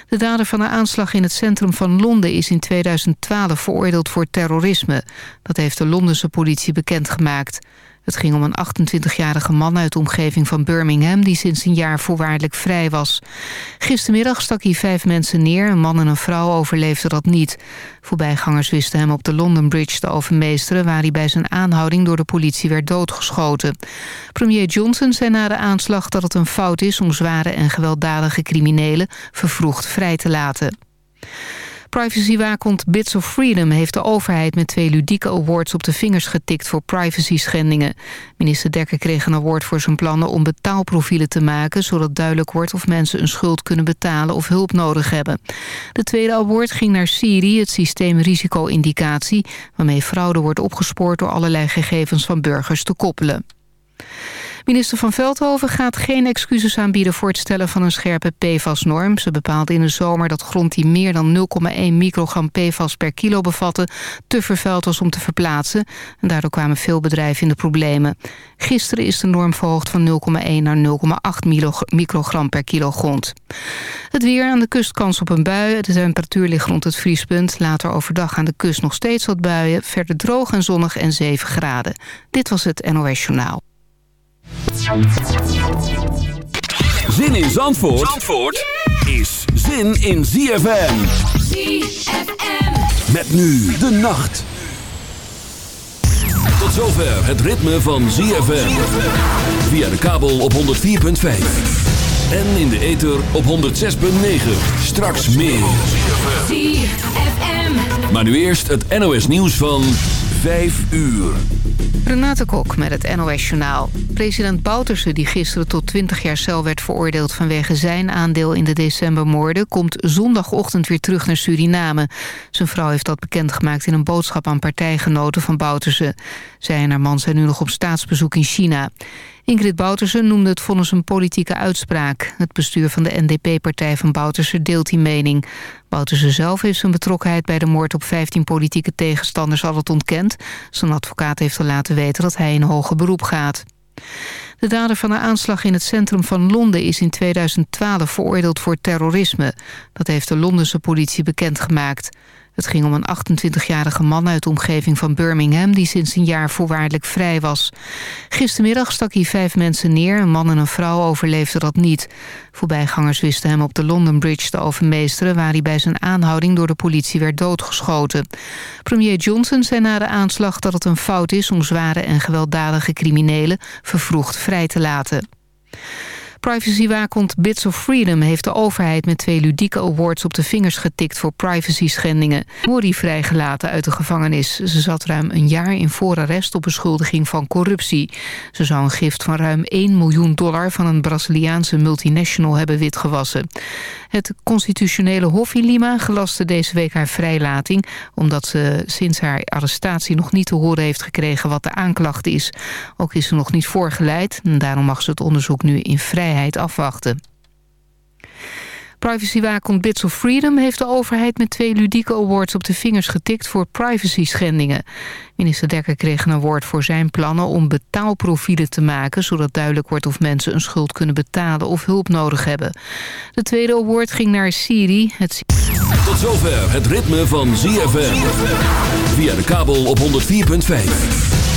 De dader van de aanslag in het centrum van Londen is in 2012 veroordeeld voor terrorisme. Dat heeft de Londense politie bekendgemaakt. Het ging om een 28-jarige man uit de omgeving van Birmingham... die sinds een jaar voorwaardelijk vrij was. Gistermiddag stak hij vijf mensen neer. Een man en een vrouw overleefden dat niet. Voorbijgangers wisten hem op de London Bridge te overmeesteren... waar hij bij zijn aanhouding door de politie werd doodgeschoten. Premier Johnson zei na de aanslag dat het een fout is... om zware en gewelddadige criminelen vervroegd vrij te laten. Privacywaakhond Bits of Freedom heeft de overheid met twee ludieke awards op de vingers getikt voor privacy-schendingen. Minister Dekker kreeg een award voor zijn plannen om betaalprofielen te maken, zodat duidelijk wordt of mensen een schuld kunnen betalen of hulp nodig hebben. De tweede award ging naar Siri, het systeem risico-indicatie, waarmee fraude wordt opgespoord door allerlei gegevens van burgers te koppelen. Minister van Veldhoven gaat geen excuses aanbieden voor het stellen van een scherpe PFAS-norm. Ze bepaalde in de zomer dat grond die meer dan 0,1 microgram PFAS per kilo bevatte... te vervuild was om te verplaatsen. En daardoor kwamen veel bedrijven in de problemen. Gisteren is de norm verhoogd van 0,1 naar 0,8 microgram per kilo grond. Het weer aan de kust kans op een bui. De temperatuur ligt rond het vriespunt. Later overdag aan de kust nog steeds wat buien. Verder droog en zonnig en 7 graden. Dit was het NOS Journaal. Zin in Zandvoort, Zandvoort is zin in ZFM. ZFM. Met nu de nacht. Tot zover het ritme van ZFM. Via de kabel op 104.5. En in de ether op 106.9. Straks meer. ZFM. Maar nu eerst het NOS nieuws van 5 uur. Renate Kok met het NOS Journaal. President Bouterse, die gisteren tot 20 jaar cel werd veroordeeld... vanwege zijn aandeel in de decembermoorden... komt zondagochtend weer terug naar Suriname. Zijn vrouw heeft dat bekendgemaakt in een boodschap aan partijgenoten van Bouterse. Zij en haar man zijn nu nog op staatsbezoek in China. Ingrid Boutersen noemde het vonnis een politieke uitspraak. Het bestuur van de NDP-partij van Boutersen deelt die mening. Boutersen zelf heeft zijn betrokkenheid bij de moord op 15 politieke tegenstanders altijd ontkend. Zijn advocaat heeft al laten weten dat hij in hoger beroep gaat. De dader van de aanslag in het centrum van Londen is in 2012 veroordeeld voor terrorisme. Dat heeft de Londense politie bekendgemaakt. Het ging om een 28-jarige man uit de omgeving van Birmingham... die sinds een jaar voorwaardelijk vrij was. Gistermiddag stak hij vijf mensen neer. Een man en een vrouw overleefden dat niet. Voorbijgangers wisten hem op de London Bridge te overmeesteren... waar hij bij zijn aanhouding door de politie werd doodgeschoten. Premier Johnson zei na de aanslag dat het een fout is... om zware en gewelddadige criminelen vervroegd vrij te laten. Privacywaakhond Bits of Freedom heeft de overheid met twee ludieke awards op de vingers getikt voor privacy-schendingen. Mori vrijgelaten uit de gevangenis. Ze zat ruim een jaar in voorarrest op beschuldiging van corruptie. Ze zou een gift van ruim 1 miljoen dollar van een Braziliaanse multinational hebben witgewassen. Het constitutionele hof in Lima gelaste deze week haar vrijlating... omdat ze sinds haar arrestatie nog niet te horen heeft gekregen wat de aanklacht is. Ook is ze nog niet voorgeleid en daarom mag ze het onderzoek nu in vrijheid afwachten. Privacywaakhond Bits of Freedom heeft de overheid met twee ludieke awards op de vingers getikt voor privacy-schendingen. Minister Dekker kreeg een award voor zijn plannen om betaalprofielen te maken, zodat duidelijk wordt of mensen een schuld kunnen betalen of hulp nodig hebben. De tweede award ging naar Siri. Het... Tot zover het ritme van ZFM. Via de kabel op 104.5.